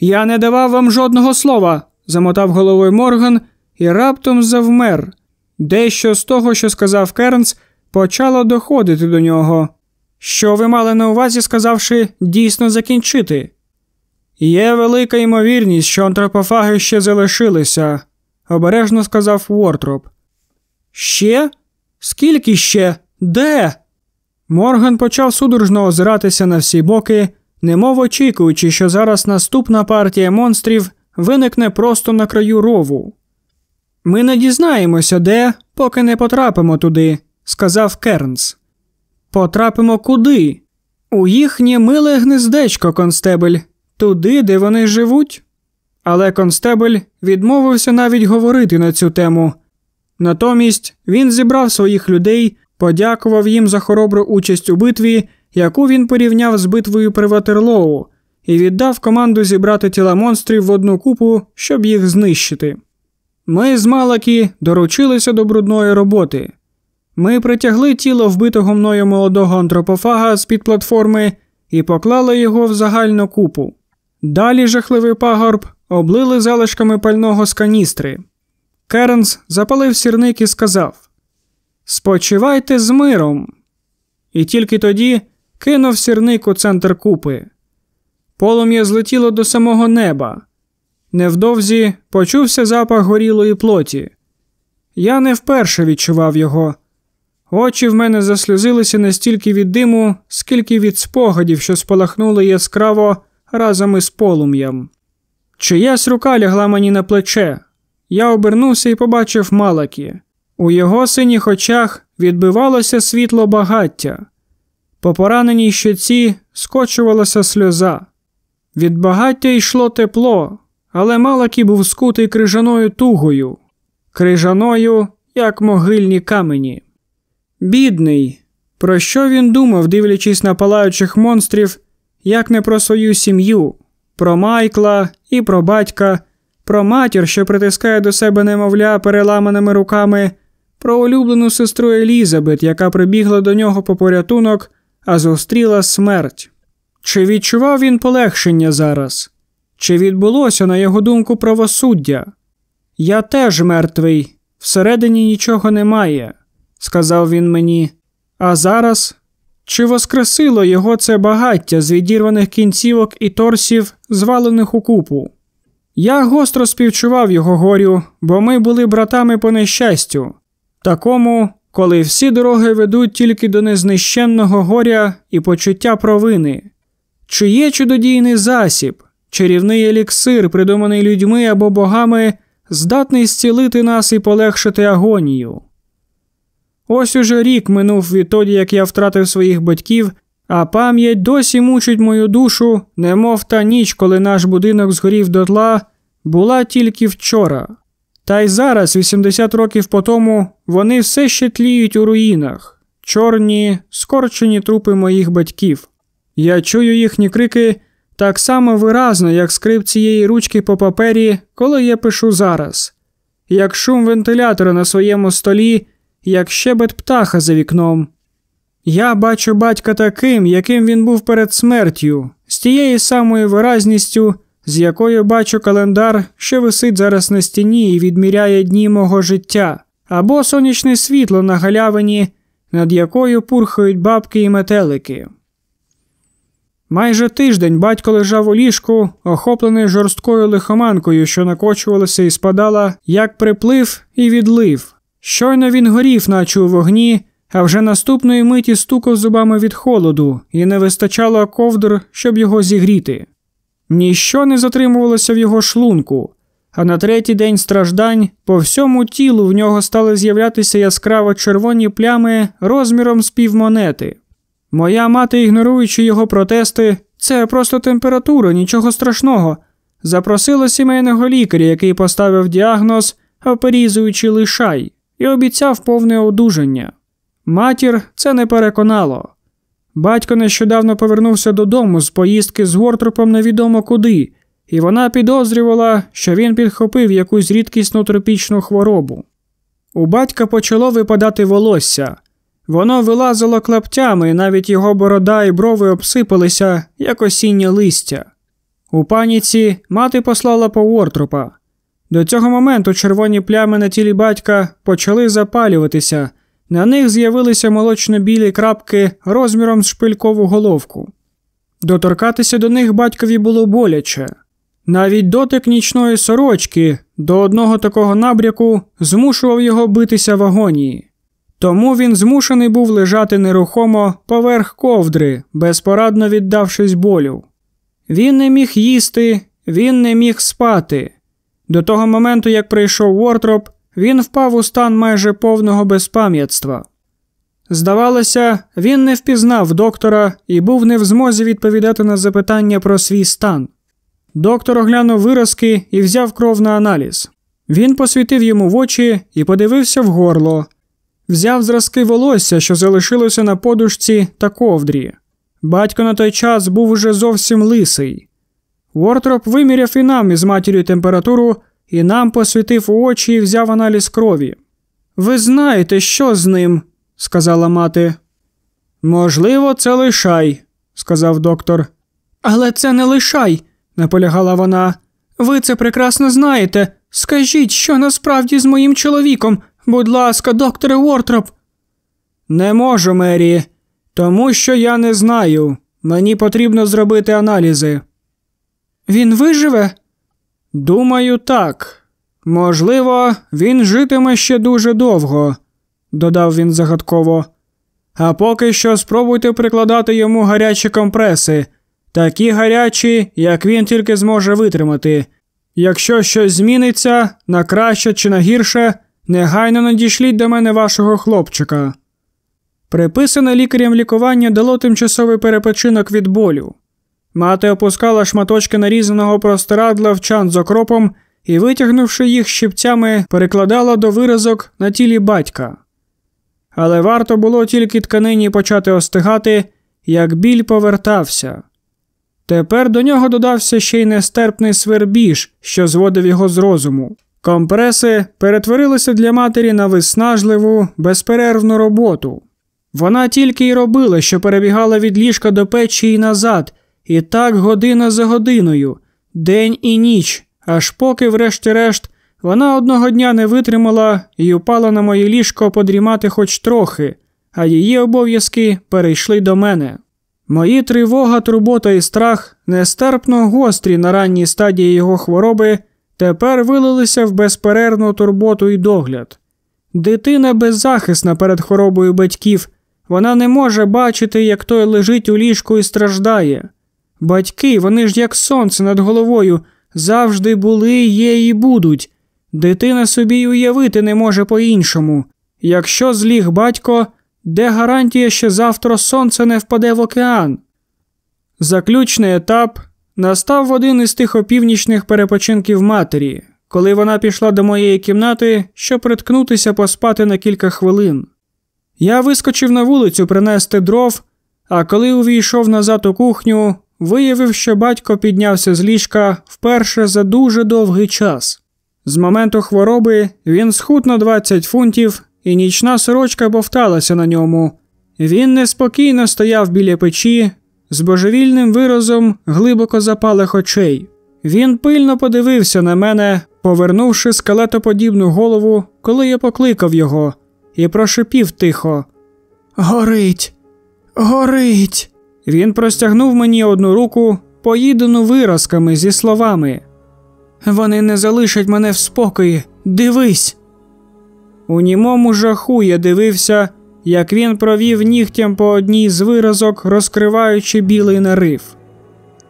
Я не давав вам жодного слова, замотав головою Морган і раптом завмер. Дещо з того, що сказав Кернс, почало доходити до нього. Що ви мали на увазі, сказавши дійсно закінчити? Є велика ймовірність, що антропофаги ще залишилися, обережно сказав Вортроп. Ще? Скільки ще? Де? Морган почав судорожно озиратися на всі боки, немов очікуючи, що зараз наступна партія монстрів виникне просто на краю рову. Ми не дізнаємося, де, поки не потрапимо туди, сказав Кернс. Потрапимо куди? У їхнє миле гнездечко, констебель, туди, де вони живуть. Але констебель відмовився навіть говорити на цю тему. Натомість він зібрав своїх людей, подякував їм за хоробру участь у битві, яку він порівняв з битвою при Ватерлоу, і віддав команду зібрати тіла монстрів в одну купу, щоб їх знищити. Ми з Малакі доручилися до брудної роботи. Ми притягли тіло вбитого мною молодого антропофага з під платформи і поклали його в загальну купу. Далі жахливий пагорб облили залишками пального з каністри. Кернс запалив сірник і сказав Спочивайте з миром. І тільки тоді кинув сірник у центр купи. Полум'я злетіло до самого неба. Невдовзі почувся запах горілої плоті. Я не вперше відчував його. Очі в мене засльозилися не стільки від диму, скільки від спогадів, що спалахнули яскраво разом із полум'ям. Чиясь рука лягла мені на плече. Я обернувся і побачив Малакі. У його синіх очах відбивалося світло багаття. По пораненій щоці скочувалася сльоза. Від багаття йшло тепло, але Малакі був скутий крижаною тугою, крижаною, як могильні камені. Бідний, про що він думав, дивлячись на палаючих монстрів, як не про свою сім'ю, про Майкла і про батька, про матір, що притискає до себе немовля переламаними руками, про улюблену сестру Елізабет, яка прибігла до нього по порятунок, а зустріла смерть. Чи відчував він полегшення зараз? Чи відбулося, на його думку, правосуддя? Я теж мертвий, всередині нічого немає, сказав він мені. А зараз чи воскресило його це багаття з відірваних кінцівок і торсів, звалених у купу? Я гостро співчував його горю, бо ми були братами по нещастю, такому, коли всі дороги ведуть тільки до незнищенного горя і почуття провини. Чи є чудодійний засіб, чарівний еліксир, придуманий людьми або богами, здатний зцілити нас і полегшити агонію? Ось уже рік минув відтоді, як я втратив своїх батьків, а пам'ять досі мучить мою душу, немов та ніч, коли наш будинок згорів дотла, була тільки вчора. Та й зараз, 80 років по тому, вони все ще тліють у руїнах, чорні, скорчені трупи моїх батьків. Я чую їхні крики так само виразно, як скрип цієї ручки по папері, коли я пишу зараз, як шум вентилятора на своєму столі, як щебет птаха за вікном. Я бачу батька таким, яким він був перед смертю, з тією самою виразністю, з якою бачу календар, що висить зараз на стіні і відміряє дні мого життя, або сонячне світло на галявині, над якою пурхають бабки і метелики. Майже тиждень батько лежав у ліжку, охоплений жорсткою лихоманкою, що накочувалася і спадала, як приплив і відлив. Щойно він горів, наче у вогні, а вже наступної миті стукав зубами від холоду, і не вистачало ковдр, щоб його зігріти. Ніщо не затримувалося в його шлунку, а на третій день страждань по всьому тілу в нього стали з'являтися яскраво червоні плями розміром з півмонети. Моя мати, ігноруючи його протести, це просто температура, нічого страшного, запросила сімейного лікаря, який поставив діагноз, оперізуючи лишай, і обіцяв повне одужання. Матір це не переконало. Батько нещодавно повернувся додому з поїздки з Гортропом невідомо куди, і вона підозрювала, що він підхопив якусь рідкісну тропічну хворобу. У батька почало випадати волосся. Воно вилазило клаптями, і навіть його борода і брови обсипалися, як осіннє листя. У паніці мати послала по Уортропа. До цього моменту червоні плями на тілі батька почали запалюватися, на них з'явилися молочно-білі крапки розміром з шпилькову головку. Доторкатися до них батькові було боляче. Навіть дотик нічної сорочки до одного такого набряку змушував його битися в агонії. Тому він змушений був лежати нерухомо поверх ковдри, безпорадно віддавшись болю. Він не міг їсти, він не міг спати. До того моменту, як прийшов Уортроп, він впав у стан майже повного безпам'ятства. Здавалося, він не впізнав доктора і був не в змозі відповідати на запитання про свій стан. Доктор оглянув виразки і взяв кров на аналіз. Він посвітив йому в очі і подивився в горло, взяв зразки волосся, що залишилося на подушці та ковдрі. Батько на той час був уже зовсім лисий. Уортроп виміряв і нам із матір'ю температуру і нам посвітив очі і взяв аналіз крові. Ви знаєте, що з ним, сказала мати. Можливо, це лишай, сказав доктор. Але це не лишай, наполягала вона. Ви це прекрасно знаєте. Скажіть, що насправді з моїм чоловіком, будь ласка, докторе Уортроп. Не можу, Мері, тому що я не знаю. Мені потрібно зробити аналізи. Він виживе? Думаю, так. Можливо, він житиме ще дуже довго, додав він загадково. А поки що спробуйте прикладати йому гарячі компреси, такі гарячі, як він тільки зможе витримати. Якщо щось зміниться на краще чи на гірше, негайно надішліть до мене вашого хлопчика. Приписане лікарям лікування дало тимчасовий перепочинок від болю. Мати опускала шматочки нарізаного простирадла в чан з окропом і, витягнувши їх щипцями, перекладала до виразок на тілі батька. Але варто було тільки тканині почати остигати, як біль повертався. Тепер до нього додався ще й нестерпний свербіж, що зводив його з розуму. Компреси перетворилися для матері на виснажливу, безперервну роботу. Вона тільки й робила, що перебігала від ліжка до печі і назад, і так година за годиною, день і ніч, аж поки, врешті-решт, вона одного дня не витримала і упала на моє ліжко подрімати хоч трохи, а її обов'язки перейшли до мене. Мої тривога, турбота і страх, нестерпно гострі на ранній стадії його хвороби, тепер вилилися в безперервну турботу і догляд. Дитина беззахисна перед хворобою батьків, вона не може бачити, як той лежить у ліжку і страждає. Батьки, вони ж як сонце над головою, завжди були, є і будуть. Дитина собі й уявити не може по-іншому. Якщо зліг батько, де гарантія, що завтра сонце не впаде в океан? Заключний етап настав в один із тих опівнічних перепочинків матері, коли вона пішла до моєї кімнати, щоб приткнутися поспати на кілька хвилин. Я вискочив на вулицю принести дров, а коли увійшов назад у кухню, виявив, що батько піднявся з ліжка вперше за дуже довгий час. З моменту хвороби він схуд на 20 фунтів, і нічна сорочка бовталася на ньому. Він неспокійно стояв біля печі, з божевільним виразом глибоко запалих очей. Він пильно подивився на мене, повернувши скелетоподібну голову, коли я покликав його, і прошипів тихо: Горить, горить. Він простягнув мені одну руку, поїдену виразками зі словами. Вони не залишать мене в спокої. Дивись. У німому жаху я дивився, як він провів нігтям по одній з виразок, розкриваючи білий нарив.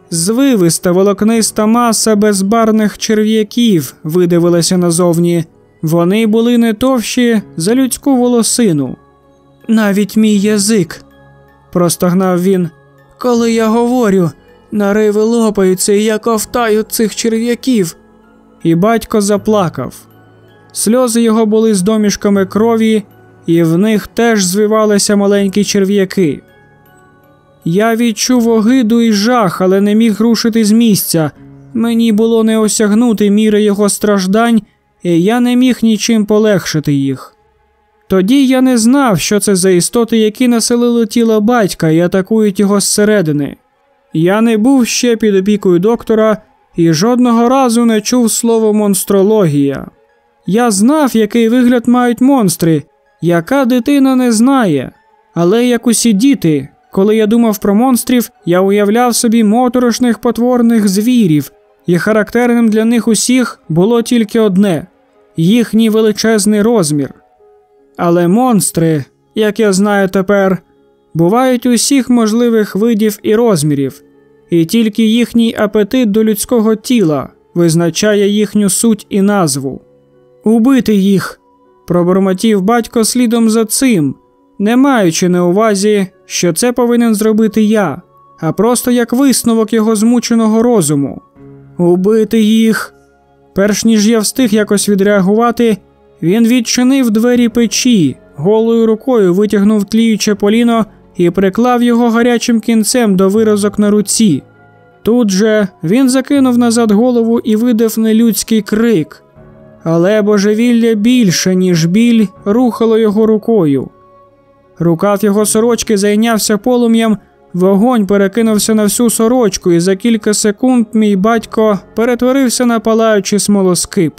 Звивиста волокниста маса безбарних черв'яків видивилася назовні. Вони були не товщі за людську волосину. Навіть мій язик, простогнав він. Коли я говорю, нариви лопаються, і я ковтаю цих черв'яків. І батько заплакав. Сльози його були з домішками крові, і в них теж звивалися маленькі черв'яки. Я відчув огиду і жах, але не міг рушити з місця. Мені було не осягнути міри його страждань, і я не міг нічим полегшити їх. Тоді я не знав, що це за істоти, які населили тіло батька і атакують його зсередини. Я не був ще під опікою доктора і жодного разу не чув слово монстрологія. Я знав, який вигляд мають монстри, яка дитина не знає, але як усі діти, коли я думав про монстрів, я уявляв собі моторошних потворних звірів, і характерним для них усіх було тільки одне їхній величезний розмір. Але монстри, як я знаю тепер, бувають усіх можливих видів і розмірів, і тільки їхній апетит до людського тіла визначає їхню суть і назву. Убити їх, пробормотів батько слідом за цим, не маючи на увазі, що це повинен зробити я, а просто як висновок його змученого розуму. Убити їх. Перш ніж я встиг якось відреагувати, він відчинив двері печі, голою рукою витягнув тліюче поліно і приклав його гарячим кінцем до виразок на руці. Тут же він закинув назад голову і видав нелюдський крик, але божевілля більше, ніж біль, рухало його рукою. Рукав його сорочки зайнявся полум'ям, вогонь перекинувся на всю сорочку, і за кілька секунд мій батько перетворився на палаючий смолоскип.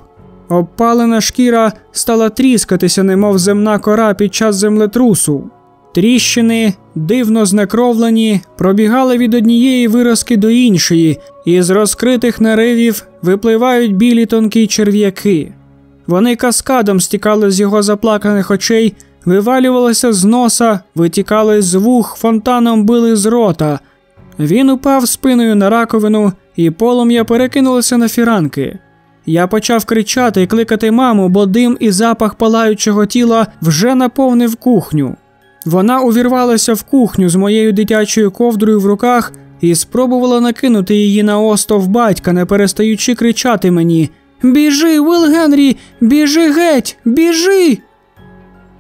Обпалена шкіра стала тріскатися, немов земна кора під час землетрусу. Тріщини, дивно знекровлені, пробігали від однієї виразки до іншої, і з розкритих наривів випливають білі тонкі черв'яки. Вони каскадом стікали з його заплаканих очей, вивалювалися з носа, витікали з вух, фонтаном били з рота. Він упав спиною на раковину, і полум'я перекинулося на фіранки. Я почав кричати і кликати маму, бо дим і запах палаючого тіла вже наповнив кухню. Вона увірвалася в кухню з моєю дитячою ковдрою в руках і спробувала накинути її на остов батька, не перестаючи кричати мені Біжи, Уилл Генрі, біжи геть, біжи.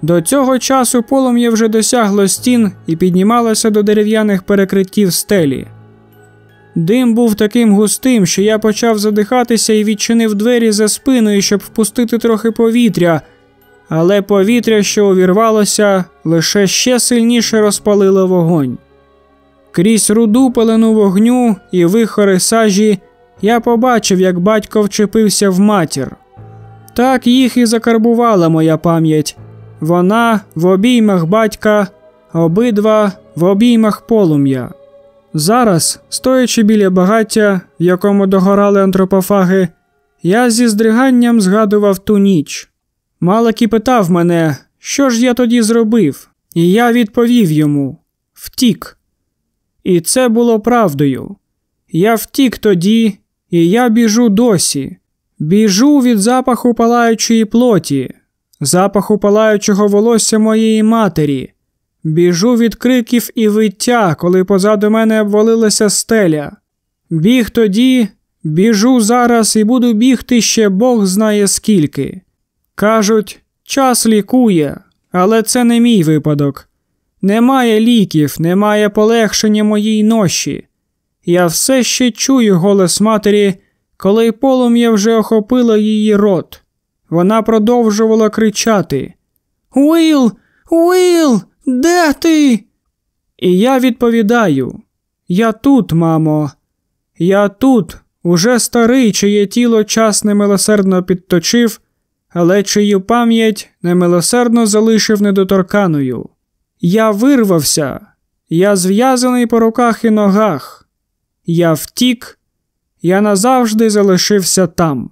До цього часу полум'я вже досягло стін і піднімалося до дерев'яних перекриттів стелі. Дим був таким густим, що я почав задихатися і відчинив двері за спиною, щоб впустити трохи повітря, але повітря, що увірвалося, лише ще сильніше розпалило вогонь. Крізь руду пелену вогню і вихори сажі я побачив, як батько вчепився в матір. Так їх і закарбувала моя пам'ять. Вона в обіймах батька, обидва в обіймах полум'я. Зараз, стоячи біля багаття, в якому догорали антропофаги, Я зі здриганням згадував ту ніч. Малакі питав мене, що ж я тоді зробив, і я відповів йому втік. І це було правдою. Я втік тоді, і я біжу досі. Біжу від запаху палаючої плоті, запаху палаючого волосся моєї матері. Біжу від криків і виття, коли позаду мене обвалилася стеля. Біг тоді, біжу зараз і буду бігти ще Бог знає скільки. Кажуть, час лікує, але це не мій випадок. Немає ліків, немає полегшення моїй ноші. Я все ще чую голос матері, коли полум'я вже охопило її рот. Вона продовжувала кричати: Уіл, Уіл, де ти? І я відповідаю: Я тут, мамо, я тут, уже старий, чиє тіло час немилосердно підточив, але чию пам'ять немилосердно залишив недоторканою. Я вирвався, я зв'язаний по руках і ногах. Я втік, я назавжди залишився там.